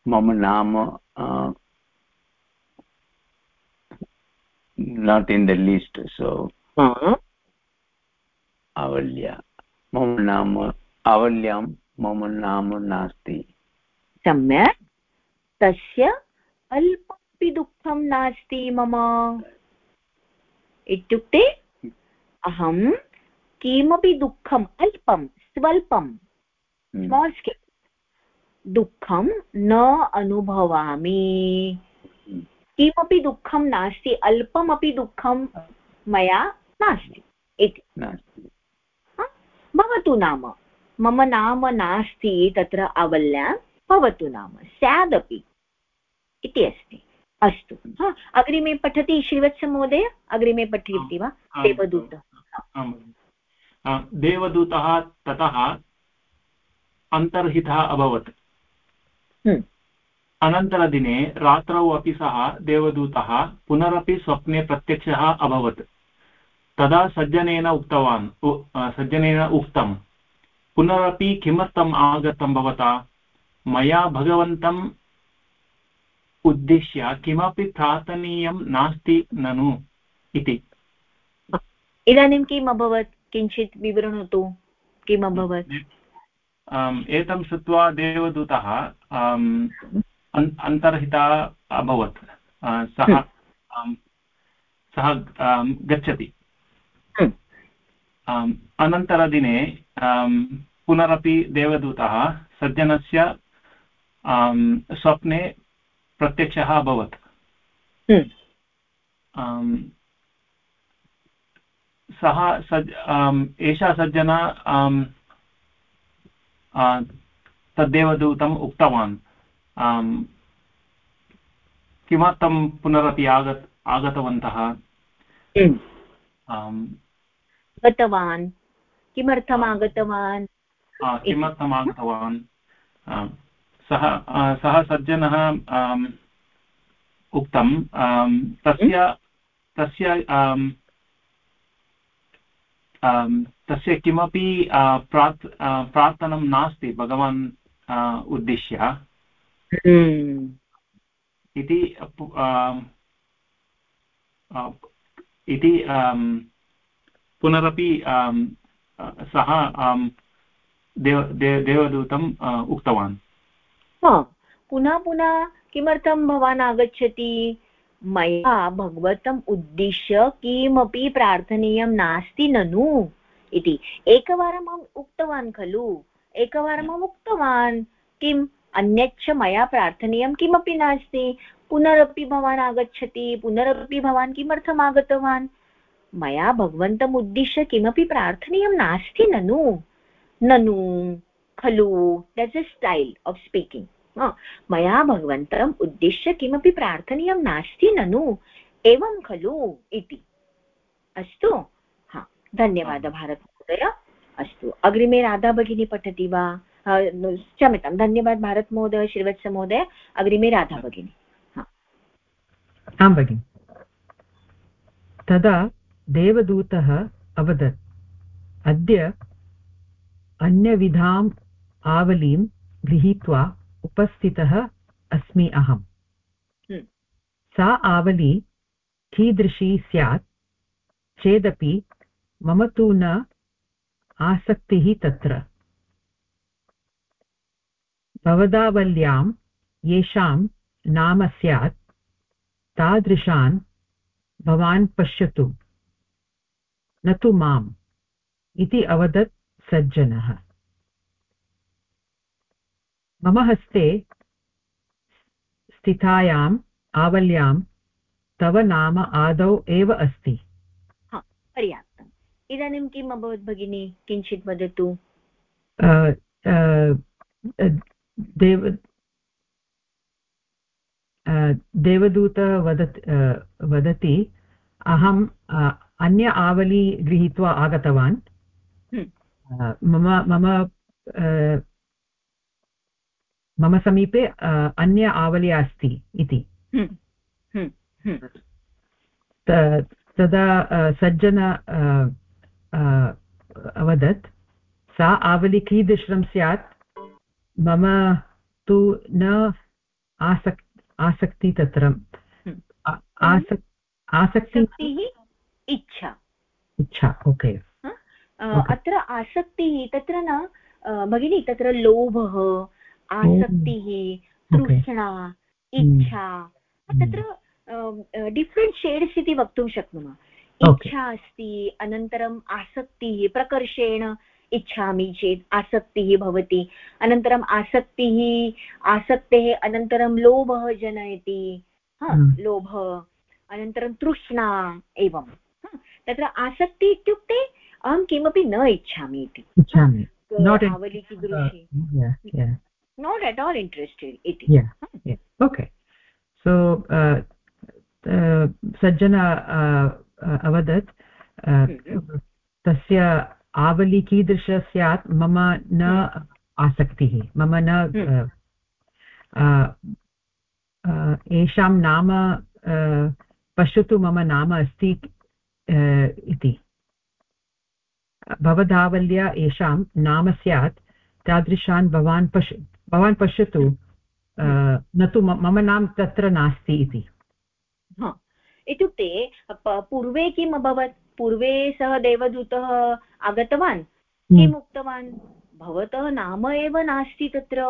[SPEAKER 5] मम नाम not in the list so आवल्या मम नाम आवल्यां मम नाम नास्ति.
[SPEAKER 1] सम्यक्. तस्य अल्पमपि दुःखं नास्ति मम. इत्युक्ते अहं किमपि दुःखम् अल्पं स्वल्पं स्माल् स्केल् दुःखं न अनुभवामि। किमपि दुःखं नास्ति अल्पमपि दुःखं मया नास्ति। इति। भवतु नाम। मम नाम नास्ति तत्र आवल्यां भवतु नाम। स्यादपि इति अस्ति। अस्तु। हा? अग्रिमे पठति श्रीवत्समहोदय अग्रिमे पठति वा? देवदूत।
[SPEAKER 8] देवदूतः ततः अन्तर्हितः अभवत्। अनन्तरदिने रात्रौ अपि सः देवदूतः पुनरपि स्वप्ने प्रत्यक्षः अभवत्। तदा सज्जनेन उक्तवान् सज्जनेन उक्तं पुनरपि किमर्थम् आगतं भवता? मया भगवन्तम् उद्दिश्य किमपि प्रार्थनीयं नास्ति ननु इति।
[SPEAKER 1] इदानीं किम् अभवत्? किञ्चित् विवृणोतु। किम् अभवत्?
[SPEAKER 8] एतं श्रुत्वा देवदूतः अन्तर्हिता अभवत् सः
[SPEAKER 1] हम्म।
[SPEAKER 8] सः गच्छति
[SPEAKER 1] हम्म।
[SPEAKER 8] अनन्तरदिने पुनरपि देवदूतः सज्जनस्य स्वप्ने प्रत्यक्षः अभवत्
[SPEAKER 1] हम्म।
[SPEAKER 8] सः सज् एषा सज्जना तद्देवदूतम् उक्तवान् किमर्थं पुनरपि आगत् आगतवन्तः
[SPEAKER 1] गतवान् किमर्थम् आगतवान्
[SPEAKER 8] किमर्थम् आगतवान् सः सः सज्जनः उक्तं तस्य तस्य तस्य किमपि प्रार्थ प्रार्थनं नास्ति भगवान् उद्दिश्य। इति इति पुनरपि सः देव देवदूतम् उक्तवान्।
[SPEAKER 1] पुनः पुनः किमर्थं भवान् आगच्छति? मया भगवतम् उद्दिश्य किमपि प्रार्थनीयं नास्ति ननु इति। एकवारम् अहम् उक्तवान् खलु। एकवारम् अहम् उक्तवान्, किम्? अन्यच्च मया प्रार्थनीयं किमपि नास्ति। पुनरपि भवान् आगच्छति, पुनरपि भवान् किमर्थम् आगतवान्? मया भगवन्तम् उद्दिश्य किमपि प्रार्थनीयं नास्ति ननु। ननु, खलु that's a style of speaking मया भगवन्तम् उद्दिश्य किमपि प्रार्थनीयं नास्ति ननु एवं खलु इति। अस्तु? हा धन्यवादः भारतमहोदय। अस्तु अग्रिमे राधा भगिनी पठति वा? क्षम्यतां धन्यवाद भारतमहोदय श्रीवत्समहोदय अग्रिमे राधा भगिनी।
[SPEAKER 7] आं भगिनि। तदा देवदूतः अवदत् अद्य अन्यविधाम् आवलीं गृहीत्वा उपस्थितः अस्मि अहम्।
[SPEAKER 1] हम्म।
[SPEAKER 7] सा आवली कीदृशी स्यात् चेदपि मम तु न आसक्तिः तत्र। भवदावल्यां येषां नाम स्यात् तादृशान् भवान् पश्यतु। न तु माम् इति अवदत् सज्जनः। मम हस्ते स्थितायाम् आवल्यां तव नाम आदौ एव अस्ति।
[SPEAKER 1] पर्याप्तम्। इदानीं किम् अभवत् भगिनी किञ्चित् वदतु?
[SPEAKER 7] देव देवदूत वदति वदति अहम् अन्य आवली गृहीत्वा आगतवान्। हम्म। मम मम मम समीपे अन्य आवली अस्ति इति। हम्म। हम्म। तदा सज्जन अवदत् सा आवली कीदृशं स्यात्? मम तु न आसक् आसक्ति तत्र आसक्
[SPEAKER 1] आसक्तिः इच्छा।
[SPEAKER 7] इच्छा ओके।
[SPEAKER 1] अत्र आसक्तिः तत्र न भगिनी तत्र लोभः आसक्तिः तृष्णा इच्छा। हम्म। तत्र डिफ्रेण्ट् शेड्स् इति वक्तुं शक्नुमः। इच्छा अस्ति अनन्तरम् आसक्तिः प्रकर्षेण इच्छामि चेत् आसक्तिः भवति। अनन्तरम् आसक्तिः आसक्तेः अनन्तरं लोभः जनयति। हम्म। लोभ अनन्तरं तृष्णा एवं। तत्र आसक्ति इत्युक्ते अहं किमपि न इच्छामि इति। आवली कीदृशी नाट् एट् आल् इण्ट्रेस्टेड् इति
[SPEAKER 7] ओके सो सज्जन अवदत्। तस्य आवली कीदृश स्यात् मम न। आसक्तिः मम न येषां नाम पश्यतु मम नाम अस्ति इति भवदावल्या येषां नाम स्यात् तादृशान् भवान् पश्य भवान् पश्यतु न तु मम नाम तत्र नास्ति इति।
[SPEAKER 1] इत्युक्ते पूर्वे किम् अभवत्? पूर्वे सः देवदूतः आगतवान्? हम्म। किम् उक्तवान्? भवतः नाम एव नास्ति तत्र।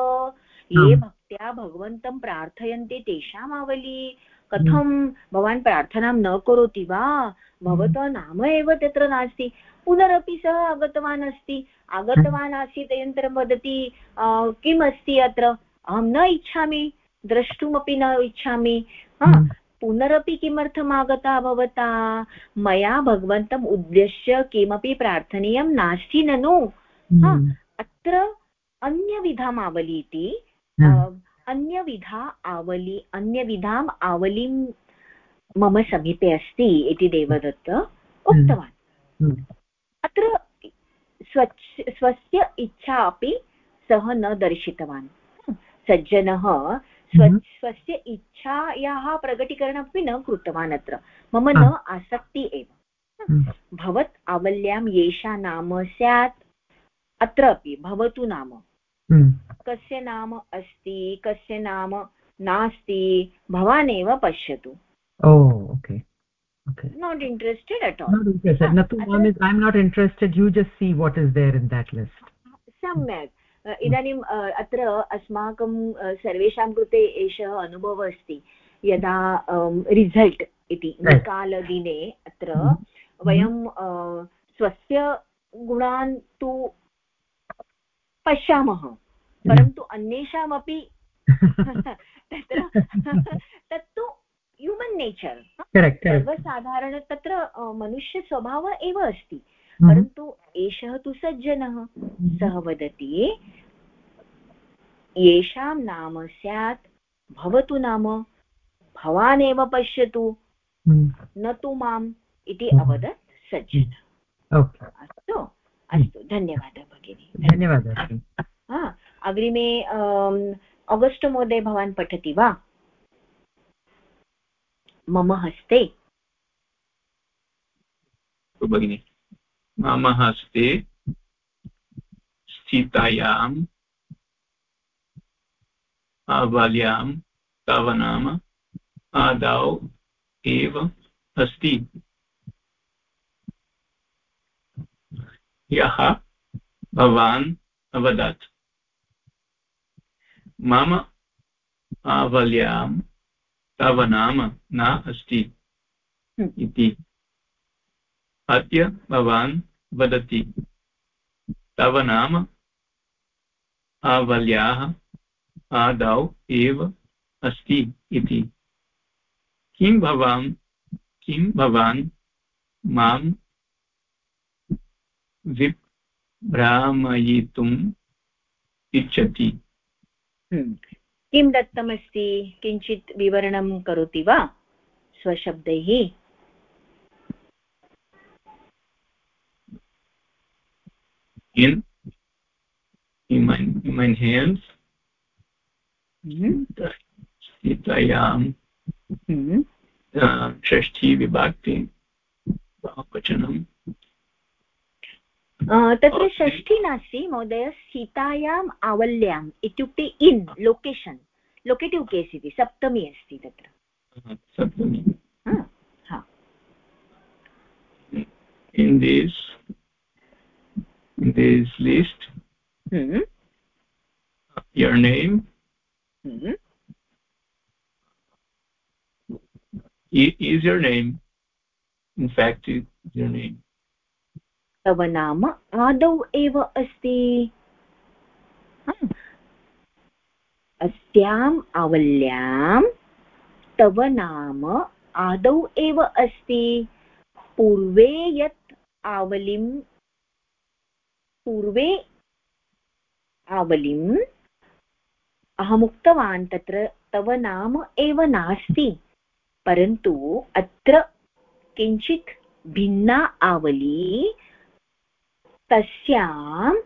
[SPEAKER 1] ये भक्त्या भगवन्तं प्रार्थयन्ति तेषाम् आवली। कथं भवान् प्रार्थनां न करोति वा? भवतः नाम एव तत्र नास्ति। पुनरपि सः आगतवान् अस्ति। आगतवान् आसीत् अनन्तरं वदति किम् अस्ति अत्र? अहं न इच्छामि द्रष्टुमपि न इच्छामि। पुनरपि किमर्थम् आगता भवता? मया भगवन्तम् उद्देश्य किमपि प्रार्थनीयं नास्ति ननु। अत्र अन्यविधम् आवली इति अन्यविधा आवली अन्यविधाम् आवलीं मम समीपे अस्ति इति देवदत्त उक्तवान्। हम्म। अत्र स्वच्छ स्वस्य इच्छा अपि सः न दर्शितवान्। सज्जनः स्व हम्म। स्वस्य इच्छायाः प्रकटीकरणमपि न कृतवान् अत्र। मम न आसक्ति एव। हम्म। भवत् आवल्यां येषा नाम स्यात्। अत्र अपि भवतु नाम। हम्म। कस्य नाम अस्ति कस्य नाम नास्ति भवान् एव पश्यतु।
[SPEAKER 7] Okay
[SPEAKER 1] not interested at all
[SPEAKER 7] not interested ah, nothing one is i'm not interested you just see what is there in that list
[SPEAKER 1] सम्यक् इदानीम् अत्र अस्माकं सर्वेषां कृते एषः अनुभवः अस्ति यदा रिसल्ट् इति निकालदिने अत्र हम्म। वयं स्वस्य गुणान् तु पश्यामः परन्तु अन्येषामपि तत्र तत्तु ह्यूमन् नेचर् सर्वसाधारण तत्र मनुष्यस्वभावः एव अस्ति. हम्म। परन्तु एषः तु सज्जनः सः वदति येषां नाम स्यात् भवतु नाम भवान् एव पश्यतु हम्म। न तु माम् इति हम्म। अवदत् सज्जनः. अस्तु अस्तु धन्यवादः भगिनी.
[SPEAKER 7] धन्यवादः.
[SPEAKER 1] अग्रिमे आगस्ट् महोदय भवान् पठति वा? मम हस्ते
[SPEAKER 2] भगिनि। मम हस्ते स्थितायाम् आवल्यां। तव नाम आदौ एव अस्ति। यः भवान् अवदत्। मम आवल्यां तव नाम न अस्ति हम्म। इति अद्य भवान् वदति तव नाम आवल्याः आदौ एव अस्ति इति किं भवान् किं भवान् माँ विभ्रामयितुम् इच्छति
[SPEAKER 1] हम्म। किं दत्तमस्ति? किञ्चित् विवरणं करोति वा? स्वशब्दैः।
[SPEAKER 2] In in my in my hands. स्थितायां षष्ठी विभक्ति बहुवचनं
[SPEAKER 1] तत्र षष्ठी नास्ति महोदय सीतायाम् आवल्याम् इत्युक्ते इन् लोकेशन् लोकेटिव् केस् इति सप्तमी अस्ति तत्र
[SPEAKER 2] सप्तमी in this in this list
[SPEAKER 1] hmm.
[SPEAKER 2] your name
[SPEAKER 1] hmm.
[SPEAKER 2] is your name in fact is your name
[SPEAKER 1] तव नाम आदौ एव अस्ति। अस्याम् आवल्यां तव नाम आदौ एव अस्ति। पूर्वे यत् आवलिं पूर्वे आवलिम् अहमुक्तवान् तत्र तव नाम एव नास्ति परन्तु अत्र किञ्चित् भिन्ना आवली तस्याम्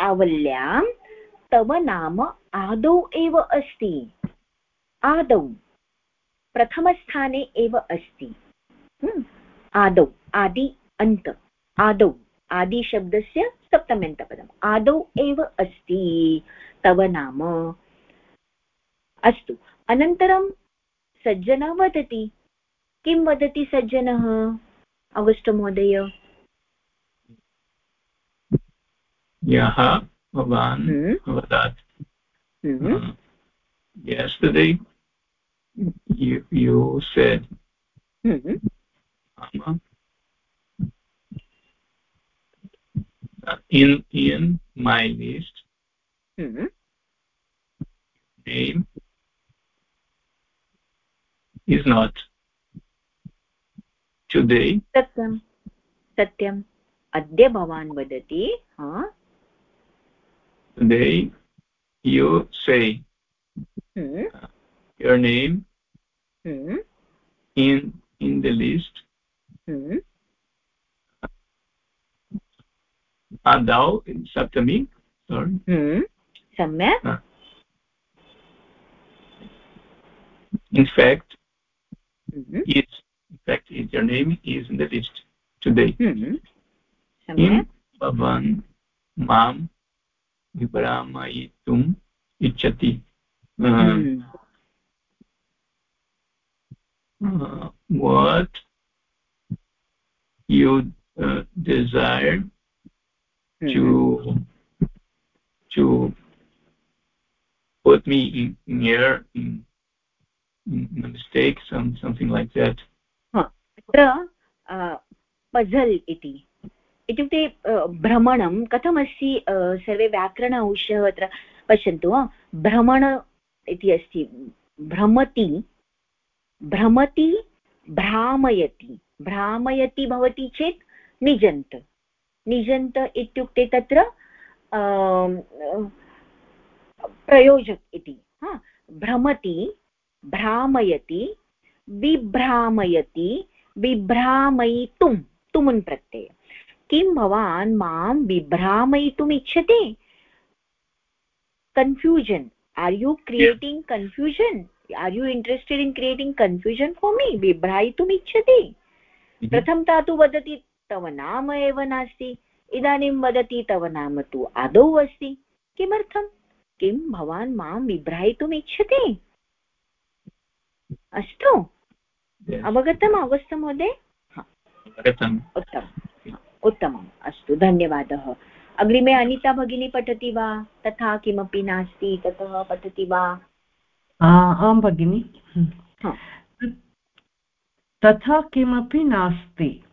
[SPEAKER 1] आवल्यां तव नाम आदौ एव अस्ति। आदौ। प्रथमस्थाने एव अस्ति। आदौ। आदि अन्त। आदौ। आदिशब्दस्य सप्तम्यन्तपदम्। आदौ एव अस्ति। तव नाम अस्तु। अनन्तरं सज्जनः वदति। किं वदति सज्जनः? अगस्ट् महोदय
[SPEAKER 2] यः भवान् वदात् yesterday you you said
[SPEAKER 1] mm-hmm.
[SPEAKER 2] um, in in my list
[SPEAKER 1] mm-hmm.
[SPEAKER 2] name is not today
[SPEAKER 1] सत्यं सत्यम् अद्य भवान् वदति हा
[SPEAKER 2] today you say
[SPEAKER 1] hmm.
[SPEAKER 2] your name
[SPEAKER 1] hmm.
[SPEAKER 2] in in the list
[SPEAKER 1] hmm.
[SPEAKER 2] adau in saptami sorry
[SPEAKER 1] hmm. सम्यक्
[SPEAKER 2] uh, in fact
[SPEAKER 1] hmm.
[SPEAKER 2] is in fact is your name is in the list today
[SPEAKER 1] hmm.
[SPEAKER 2] किं भवान् मां विभ्रामयितुम् इच्छति what you uh, desire to to put me in, in error in, in a mistake some something like that
[SPEAKER 1] अत्र पझल् इति इत्युक्ते भ्रमणं कथमस्ति सर्वे व्याकरण अंशः अत्र पश्यन्तु भ्रमण इति अस्ति। भ्रमति भ्रमति, भ्रामयति। भ्रामयति भवति चेत् निजन्त। निजन्त इत्युक्ते तत्र प्रयोजक इति भ्रमति, भ्रामयति बिभ्रामयति बिभ्रामयितुं तुमुन् प्रत्यय किं भवान् माँ विभ्रामयितुम् इच्छति confusion are you creating confusion are you interested in creating confusion for me विभ्रायितुम् इच्छति प्रथमता तु वदति तव नाम एव नास्ति। इदानीं वदति तव नाम तु आदौ अस्ति। किमर्थं? किं भवान् माँ विभ्रायितुम् इच्छति अस्तु अवगतम् अवस्थ महोदय?
[SPEAKER 2] उत्तमम्।
[SPEAKER 1] उत्तमम्। अस्तु धन्यवादः। अग्रिमे अनिता भगिनी पठति वा? तथा किमपि नास्ति ततः पठति वा?
[SPEAKER 4] आं भगिनि। तथा किमपि नास्ति।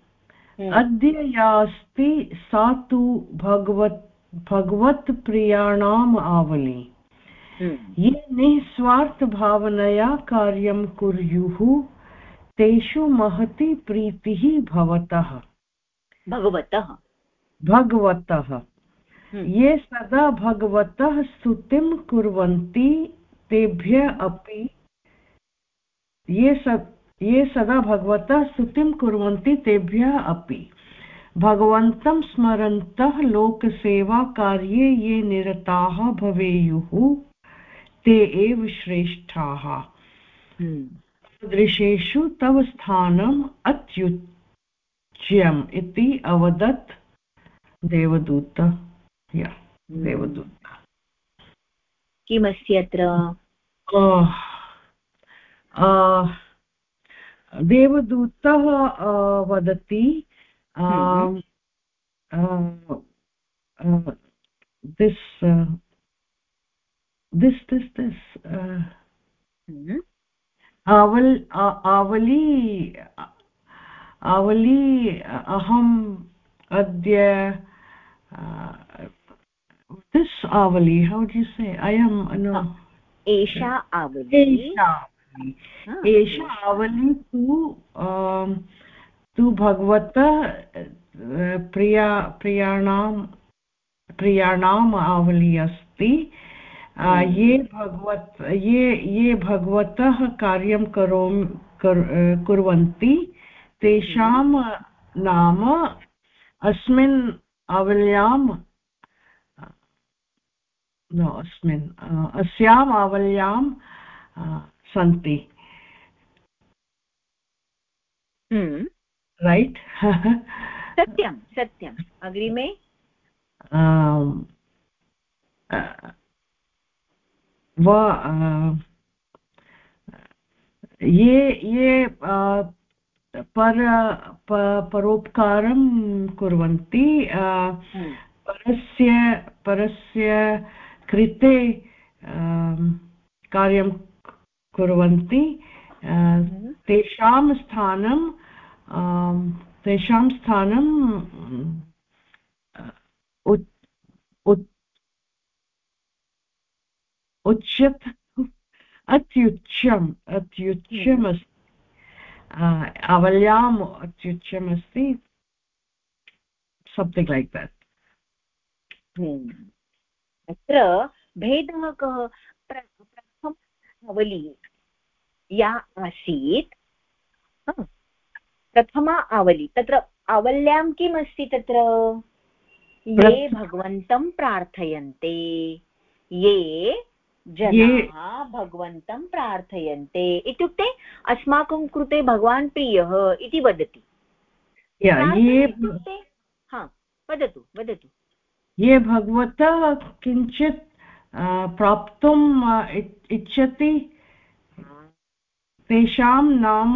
[SPEAKER 1] हम्म।
[SPEAKER 4] अद्य या अस्ति सा तु भगवत् भगवत्प्रियाणाम् आवली।
[SPEAKER 1] हम्म।
[SPEAKER 4] ये निःस्वार्थभावनया कार्यं कुर्युः तेषु महती प्रीतिः भवतः।
[SPEAKER 1] भगवतः।
[SPEAKER 4] भगवतः।
[SPEAKER 1] हम्म।
[SPEAKER 4] ये सदा भगवतः स्तुतिं कुर्वन्ति तेभ्य अपि ये स ये सदा भगवतः स्तुतिं कुर्वन्ति तेभ्यः अपि। भगवन्तं स्मरन्तः लोकसेवाकार्ये ये निरताः भवेयुः ते एव श्रेष्ठाः। दृशेषु तव स्थानम् अत्युच्यम् इति अवदत् देवदूत या देवदूत
[SPEAKER 1] किमस्ति अत्र
[SPEAKER 4] देवदूतः वदति this uh, this this this uh,
[SPEAKER 1] mm-hmm.
[SPEAKER 4] आवल् आवली आवली अहम् अद्य this आवली how do you say? I am no.
[SPEAKER 1] एषा आवली।
[SPEAKER 4] एषा आवली। तु तु भगवतः प्रिया प्रियाणां प्रियाणाम् आवली अस्ति। हम्म। ये भगवत् ये ये भगवतः कार्यं करोमि कुर्वन्ति। तेषां। नाम अस्मिन् आवल्यां न अस्मिन् अस्याम् आवल्यां सन्ति रैट्
[SPEAKER 1] हम्म। सत्यं सत्यम् अग्रिमे
[SPEAKER 4] वा ये ये पर परोपकारं कुर्वन्ति हम्म। परस्य परस्य कृते कार्यं कुर्वन्ति हम्म। तेषां स्थानं तेषां स्थानं उच्यत् अत्युच्चम् अत्युच्चमस्ति आवल्याम् अत्युच्चमस्ति संथिङ्ग् लैक् देट्
[SPEAKER 1] अत्र भेदः कः? प्रथम आवली या आसीत्। प्रथमा आवली तत्र आवल्यां किम् अस्ति तत्र? ये भगवन्तं प्रार्थयन्ते ये जनाः भगवन्तं प्रार्थयन्ते। इत्युक्ते अस्माकं कृते भगवान् प्रियः इति वदति। इत्युक्ते हा वदतु वदतु।
[SPEAKER 4] ये भगवतः किञ्चित् प्राप्तुम् इच्छति तेषां नाम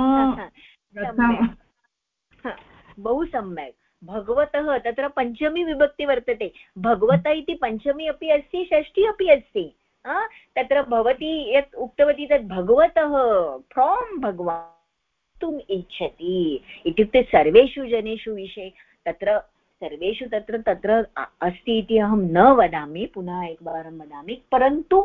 [SPEAKER 1] बहु सम्यक्। भगवतः तत्र पञ्चमी विभक्ति वर्तते। भगवत इति पञ्चमी अपि अस्ति षष्ठी अपि अस्ति। तत्र भवती यत् उक्तवती तत् भगवतः फ्रोम् भगवान् इच्छति। इत्युक्ते सर्वेषु जनेषु विषये, तत्र सर्वेषु तत्र तत्र अस्ति इति अहं न वदामि, पुनः एकवारं वदामि। परन्तु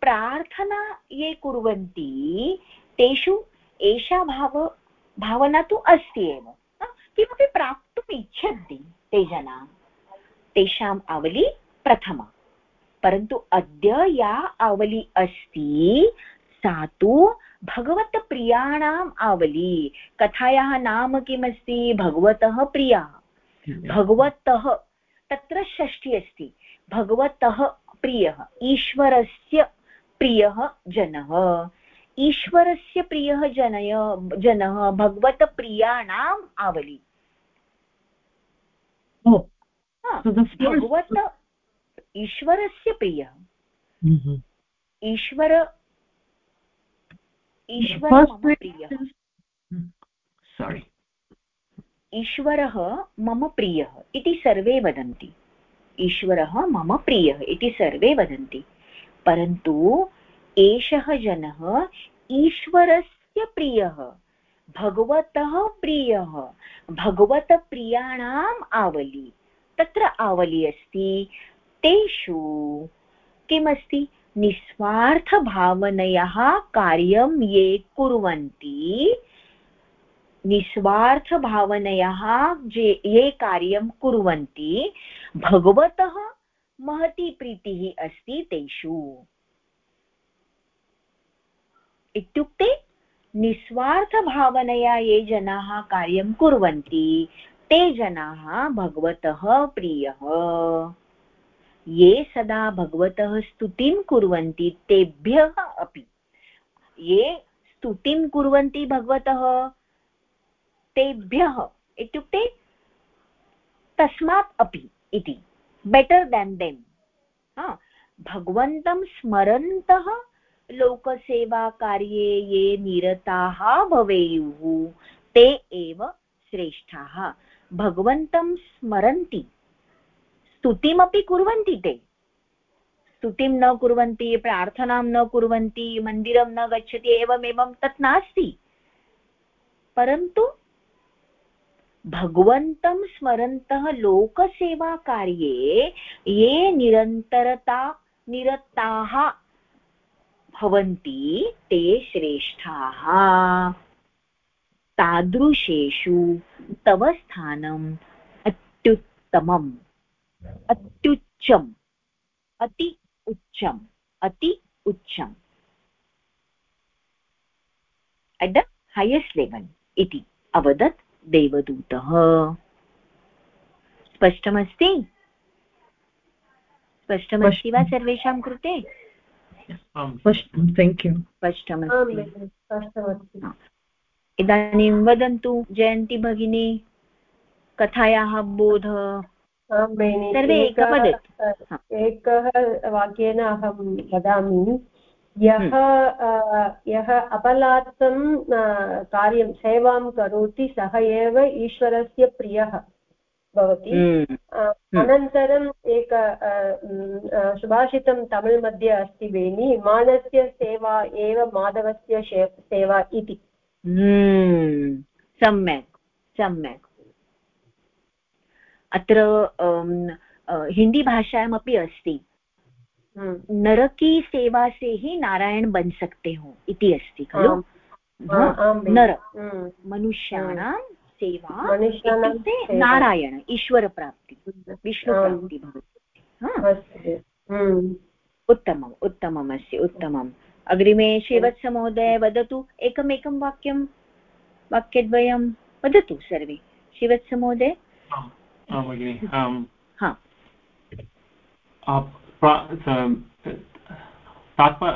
[SPEAKER 1] प्रार्थना ये कुर्वन्ति, तेषु एषा भाव, भावना तु अस्ति एव। किमपि प्राप्तुम् इच्छन्ति ते जनाः। तेषाम् आवली प्रथमा। परन्तु अद्य या आवली अस्ति सा तु भगवतप्रियाणाम् आवली। कथायाः नाम किमस्ति? भगवतः प्रिया। भगवतः तत्र षष्ठी अस्ति। भगवतः प्रियः ईश्वरस्य प्रियः जनः। ईश्वरस्य प्रियः जनय जनः भगवतप्रियाणाम् आवली। भगवत ईश्वरस्य प्रियः
[SPEAKER 4] हम्म।
[SPEAKER 1] ईश्वर ईश्वर
[SPEAKER 4] सोरि
[SPEAKER 1] ईश्वरः मम प्रियः। इति सर्वे वदन्ति। ईश्वरः मम प्रियः। इति सर्वे वदन्ति। परन्तु एषः जनः ईश्वरस्य प्रियः। भगवतः प्रियः। भगवतप्रियाणाम् आवली। तत्र आवली अस्ति। तेषु। किमस्ति? निस्वार्थभावनयाः कार्यं ये कुर्वन्ति। निस्वार्थभावनयाः ये कार्यं कुर्वन्ति, भगवतः महती प्रीतिः अस्ति तेषु। इत्युक्ते निस्वार्थभावनया ये जनाः कार्यं कुर्वन्ति, ते जनाः भगवतः प्रियः। ये सदा भगवतः स्तुतिं कुर्वन्ति तेभ्यः अपि। ये स्तुतिं कुर्वन्ति भगवतः तेभ्यः इत्युक्ते तस्मात् अपि इति। बेटर् देन् देम् भगवन्तं स्मरन्तः लोकसेवाकार्ये ये निरताः भवेयुः, ते एव श्रेष्ठाः। भगवन्तं स्मरन्ति। स्तुतिमपि कुर्वन्ति ते। स्तुतिं न कुर्वन्ति, प्रार्थनां न कुर्वन्ति, मन्दिरं न गच्छति, एवमेवं तत् नास्ति। परन्तु भगवन्तं स्मरन्तः लोकसेवाकार्ये ये निरन्तरता, निरताः भवन्ति, ते श्रेष्ठाः। तादृशेषु तव स्थानम् अत्युत्तमम्। अत्युच्चम्। अति उच्चम्। अति उच्चम्। एट् द हैयेस्ट् लेवल् इति अवदत् देवदूतः। स्पष्टमस्ति? स्पष्टमस्ति वा सर्वेषां कृते?
[SPEAKER 4] थेङ्क् यू
[SPEAKER 3] स्पष्टमस्ति।
[SPEAKER 1] इदानीं वदन्तु जयन्ती भगिनी कथायाः बोध। सर्वे एकः वदतु
[SPEAKER 3] एकः वाक्येन अहं वदामि। यः यः अपलात्तं कार्यं सेवां करोति सः एव ईश्वरस्य प्रियः भवति। अनन्तरम् एक सुभाषितं तमिळ् मध्ये अस्ति बेनि मानस्य सेवा एव माधवस्य सेवा इति।
[SPEAKER 1] सम्यक् सम्यक्। अत्र हिन्दीभाषायामपि अस्ति नर की सेवा से ही नारायण बन सकते हो इति अस्ति खलु? नर। मनुष्याणां सेवा इत्युक्ते नारायण ईश्वरप्राप्ति विष्णुप्राप्ति भवति। उत्तमम् उत्तमम् अस्ति उत्तमम्। अग्रिमे श्रीवत्समहोदय वदतु एकमेकं वाक्यं वाक्यद्वयं वदतु सर्वे। श्रीवत्समहोदय
[SPEAKER 8] भगिनि
[SPEAKER 1] हा।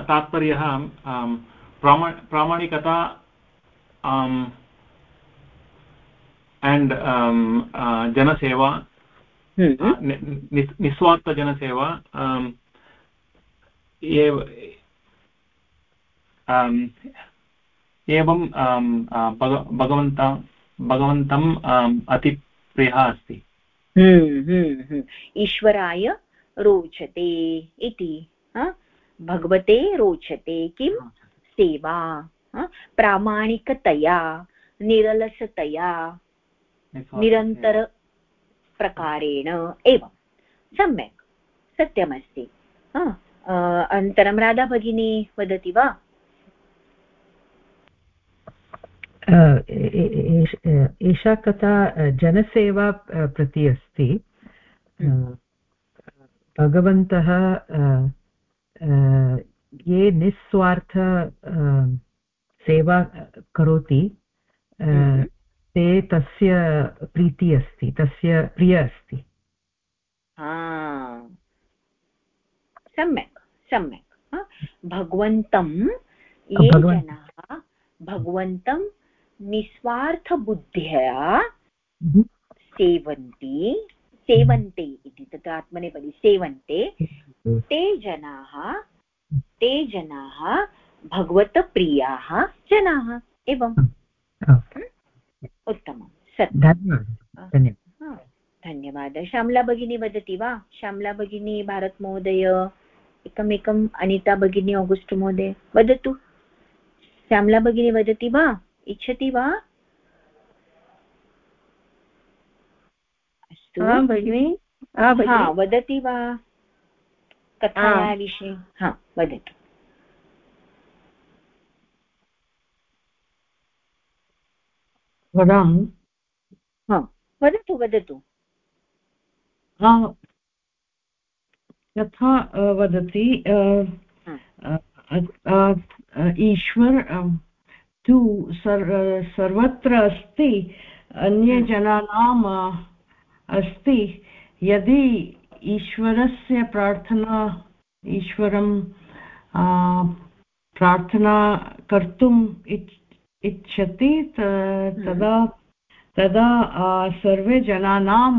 [SPEAKER 8] तात्पर्यः प्रामा प्रामाणिकता एण्ड् जनसेवा निस्वार्थजनसेवा एव एवं भगवन्त भगवन्तम् अतिप्रियः अस्ति।
[SPEAKER 1] ईश्वराय रोचते इति भगवते रोचते किं? सेवा प्रामाणिकतया निरलसतया निरन्तरप्रकारेण एवं. सम्यक्. सत्यमस्ति. अनन्तरं राधा भगिनी वदति वा?
[SPEAKER 7] एषा कथा जनसेवा प्रति अस्ति। भगवन्तः ये निस्वार्थ सेवा करोति ते तस्य प्रीति अस्ति तस्य प्रिय अस्ति।
[SPEAKER 1] सम्यक् सम्यक्। भगवन्तं ये जनाः भगवन्तं निस्वार्थबुद्ध्या सेवन्ति सेवन्ते इति तत्र आत्मनेपदी सेवन्ते। ते जनाः ते जनाः भगवतप्रियाः जनाः एवम् उत्तमं सत्यं धन्यवादः श्यामला भगिनी वदति वा? श्यामला भगिनी भारतमहोदय एकमेकम् अनिता भगिनी आगस्ट् महोदय वदतु। श्यामला भगिनी वदति वा? इच्छति वा? अस्तु।
[SPEAKER 9] भगिनि।
[SPEAKER 1] हा वदति वा? कथायाः विषये? हा वदतु।
[SPEAKER 4] वदामि।
[SPEAKER 1] हा वदतु वदतु।
[SPEAKER 4] यथा वदति ईश्वर तु सर्वत्र अस्ति, अन्यजनानाम् अस्ति। यदि ईश्वरस्य प्रार्थना, ईश्वरं प्रार्थना कर्तुम् इच्छति तदा तदा सर्वे जनानां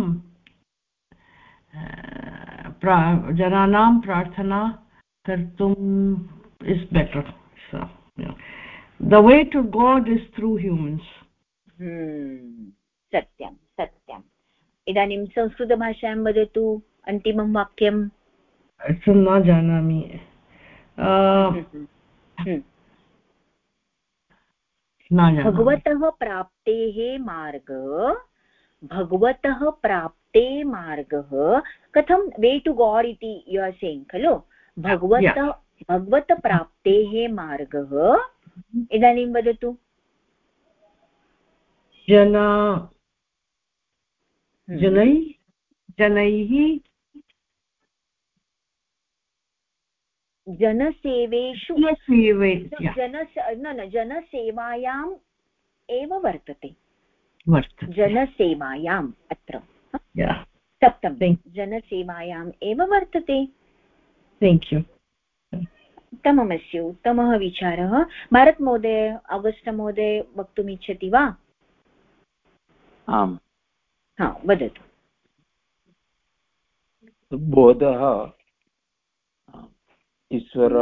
[SPEAKER 4] प्रा, जनानां प्रार्थना कर्तुम् is better the way to God is through humans
[SPEAKER 1] सत्यं सत्यम् इदानीं संस्कृतभाषायां वदतु अन्तिमं वाक्यं
[SPEAKER 4] न जानामि
[SPEAKER 1] भगवतः प्राप्तेः मार्ग भगवतः प्राप्ते मार्गः कथं वे टु गाड् इति यु आर् सेङ्ग् खलु भगवत भगवतप्राप्तेः मार्गः इदानीं वदतु।
[SPEAKER 4] जना हम्म। जनै जनैः
[SPEAKER 1] जनसेवेषु जन न न जनसेवायाम् एव वर्तते। जनसेवायाम् अत्र। सप्तम। जनसेवायाम् एव वर्तते।
[SPEAKER 4] थेङ्क् यू
[SPEAKER 1] उत्तममस्ति उत्तमः विचारः। भारतमहोदय आगस्ट् महोदय वक्तुम् इच्छति वा?
[SPEAKER 5] आम्।
[SPEAKER 1] हा वदतु।
[SPEAKER 5] बोधः। ईश्वर।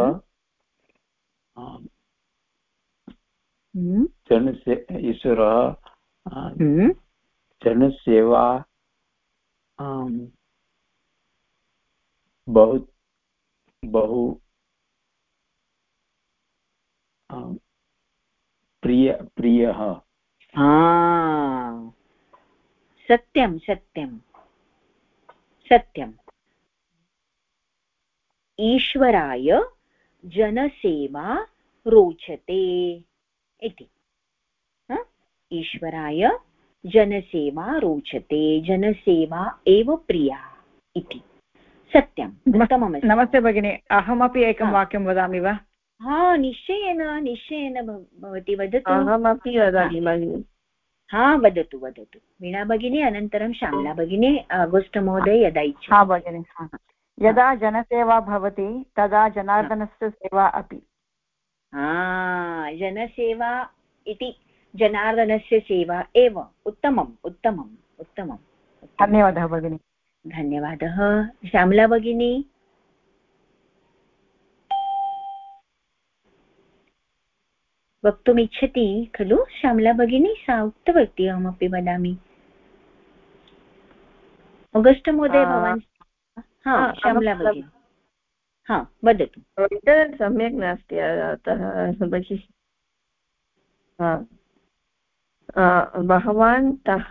[SPEAKER 1] हम्म।
[SPEAKER 5] जनसे ईश्वरः। हम्म। जनसेवा। बहु बहु प्रिय प्रियः।
[SPEAKER 1] सत्यं सत्यं। सत्यम् ईश्वराय जनसेवा रोचते इति। ईश्वराय जनसेवा रोचते जनसेवा एव प्रिया इति। सत्यम् उत्तममस्ति।
[SPEAKER 6] नमस्ते भगिनि अहमपि एकं वाक्यं वदामि वा?
[SPEAKER 1] हा निश्चयेन निश्चयेन भवती. वदतु.
[SPEAKER 9] अहमपि वदामि भगिनि
[SPEAKER 1] हा वदतु वदतु. वीणा भगिनी अनन्तरं श्यामला भगिनी आगोस्ट् महोदय यदा इच्छा.
[SPEAKER 6] हा भगिनि यदा जनसेवा भवति तदा जनार्दनस्य सेवा अपि.
[SPEAKER 1] जनसेवा इति जनार्दनस्य सेवा एव. उत्तमम् उत्तमम् उत्तमम्.
[SPEAKER 6] धन्यवादः भगिनि.
[SPEAKER 1] धन्यवादः. श्यामला भगिनी वक्तुमिच्छति खलु? श्यामला भगिनी सा उक्तवती अहमपि वदामि। अगस्ट् महोदय भवान् हा श्यामला भगिनी। हा वदतु।
[SPEAKER 9] इण्टर्नेट् सम्यक् नास्ति अतः बहिः भगवान्तः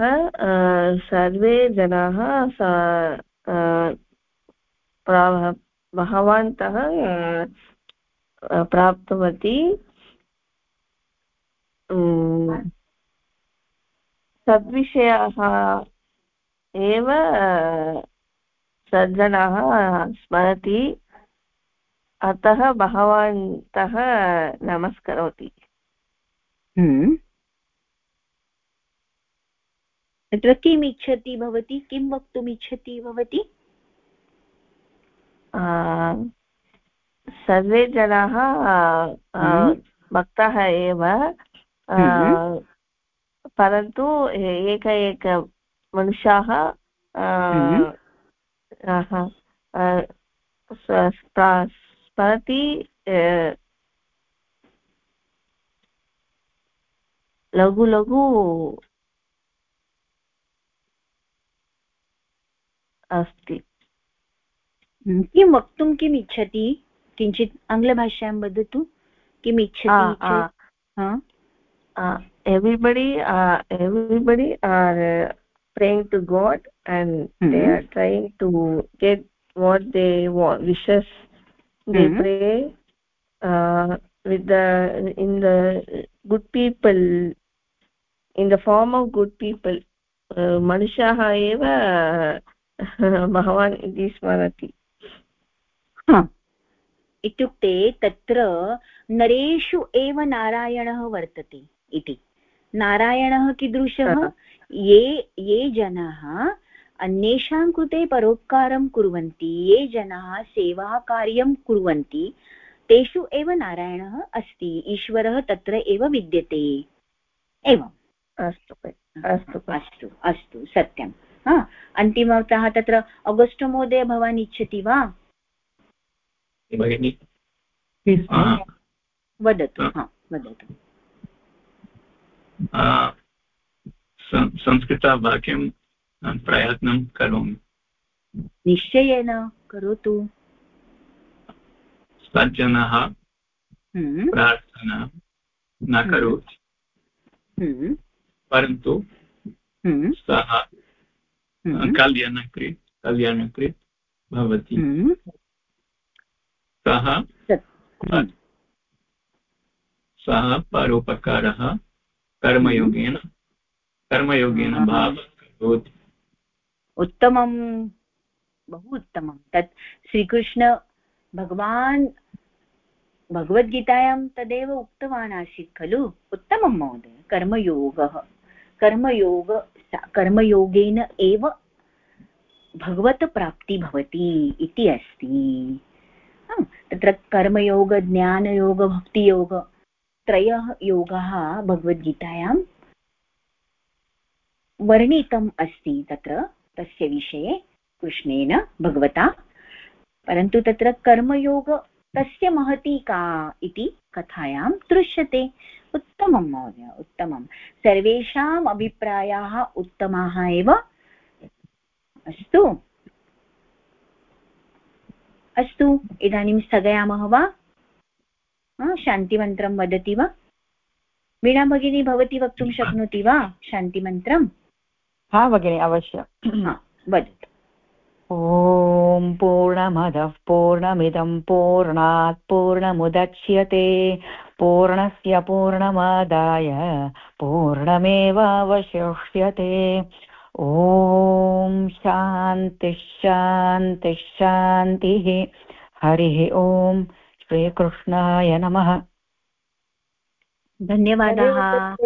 [SPEAKER 9] सर्वे जनाः भगवन्तः प्राप्तवती। सद्विषयाः एव सज्जनाः स्मरति अतः भगवन्तः नमस्करोति
[SPEAKER 1] हम्म। तत्र किम् इच्छति भवती किं वक्तुम् इच्छति भवती
[SPEAKER 9] सर्वे जनाः हम्म। भक्ताः एव। परन्तु एक एक मनुष्याः स्मरति लघु लघु अस्ति।
[SPEAKER 1] किं वक्तुं किम् इच्छति? किञ्चित् आङ्ग्लभाषायां वदतु। किम् इच्छति
[SPEAKER 9] everybody uh, everybody are uh, praying to god and
[SPEAKER 1] Hmm.
[SPEAKER 9] they are trying to get what they want wishes they
[SPEAKER 1] Hmm.
[SPEAKER 9] pray uh, with the in the good people in the form of good people uh, मनुष्याः एव भगवान् इति स्मरति
[SPEAKER 1] हा। इत्युक्ते तत्र नरेषु एव नारायणः वर्तते इति। नारायणः कीदृशः? ये ये जनाः अन्येषां कृते परोपकारं कुर्वन्ति ये जनाः सेवाकार्यं कुर्वन्ति तेषु एव नारायणः अस्ति ईश्वरः तत्र एव विद्यते। एवम्।
[SPEAKER 9] अस्तु अस्तु
[SPEAKER 1] अस्तु अस्तु सत्यं। हा अन्तिमतः तत्र अगस्ट् महोदय भवान् इच्छति वा? वदतु
[SPEAKER 2] हा.
[SPEAKER 1] वदतु।
[SPEAKER 2] संस्कृतवाक्यं प्रयत्नं करोमि।
[SPEAKER 1] निश्चयेन करोतु।
[SPEAKER 2] सज्जनः
[SPEAKER 1] हम्म,
[SPEAKER 2] प्रार्थना न
[SPEAKER 1] हम्म।
[SPEAKER 2] करोति।
[SPEAKER 1] हम्म,
[SPEAKER 2] परन्तु सः कल्याणकृत् कल्याणकृत् भवति। सः सः परोपकारः। कर्मयोगेन कर्मयोगेन
[SPEAKER 1] आहा।
[SPEAKER 2] भावं करोति
[SPEAKER 1] उत्तमं बहु उत्तमं। तत् श्रीकृष्ण भगवान् भगवद्गीतायां तदेव उक्तवान् आसीत् खलु। उत्तमं महोदय कर्मयोगः। कर्मयोग कर्मयोगेन एव भगवतप्राप्ति भवति इति अस्ति। तत्र कर्मयोग ज्ञानयोग भक्तियोग त्रयः योगः भगवद्गीतायां वर्णितम् अस्ति तत्र, तस्य विषये कृष्णेन भगवता। परन्तु तत्र कर्मयोग तस्य महती का इति कथायां दृश्यते। उत्तमं महोदय, उत्तमं। सर्वेषाम् अभिप्रायाः उत्तमाः एव। अस्तु। अस्तु, इदानीं स्थगयामः वा? शान्तिमन्त्रं वदति वा? वीणा भगिनी भवती वक्तुं शक्नोति वा शान्तिमन्त्रं
[SPEAKER 6] हा भगिनि अवश्यम्
[SPEAKER 1] हा वदतु।
[SPEAKER 6] ॐ पूर्णमदः पूर्णमिदं पूर्णात् पूर्णमुदच्यते पूर्णस्य पूर्णमादाय पूर्णमेवावशिष्यते। ॐ शान्तिः शान्तिः शान्तिः। हरिः ॐ श्रीकृष्णाय नमः।
[SPEAKER 3] धन्यवादाः।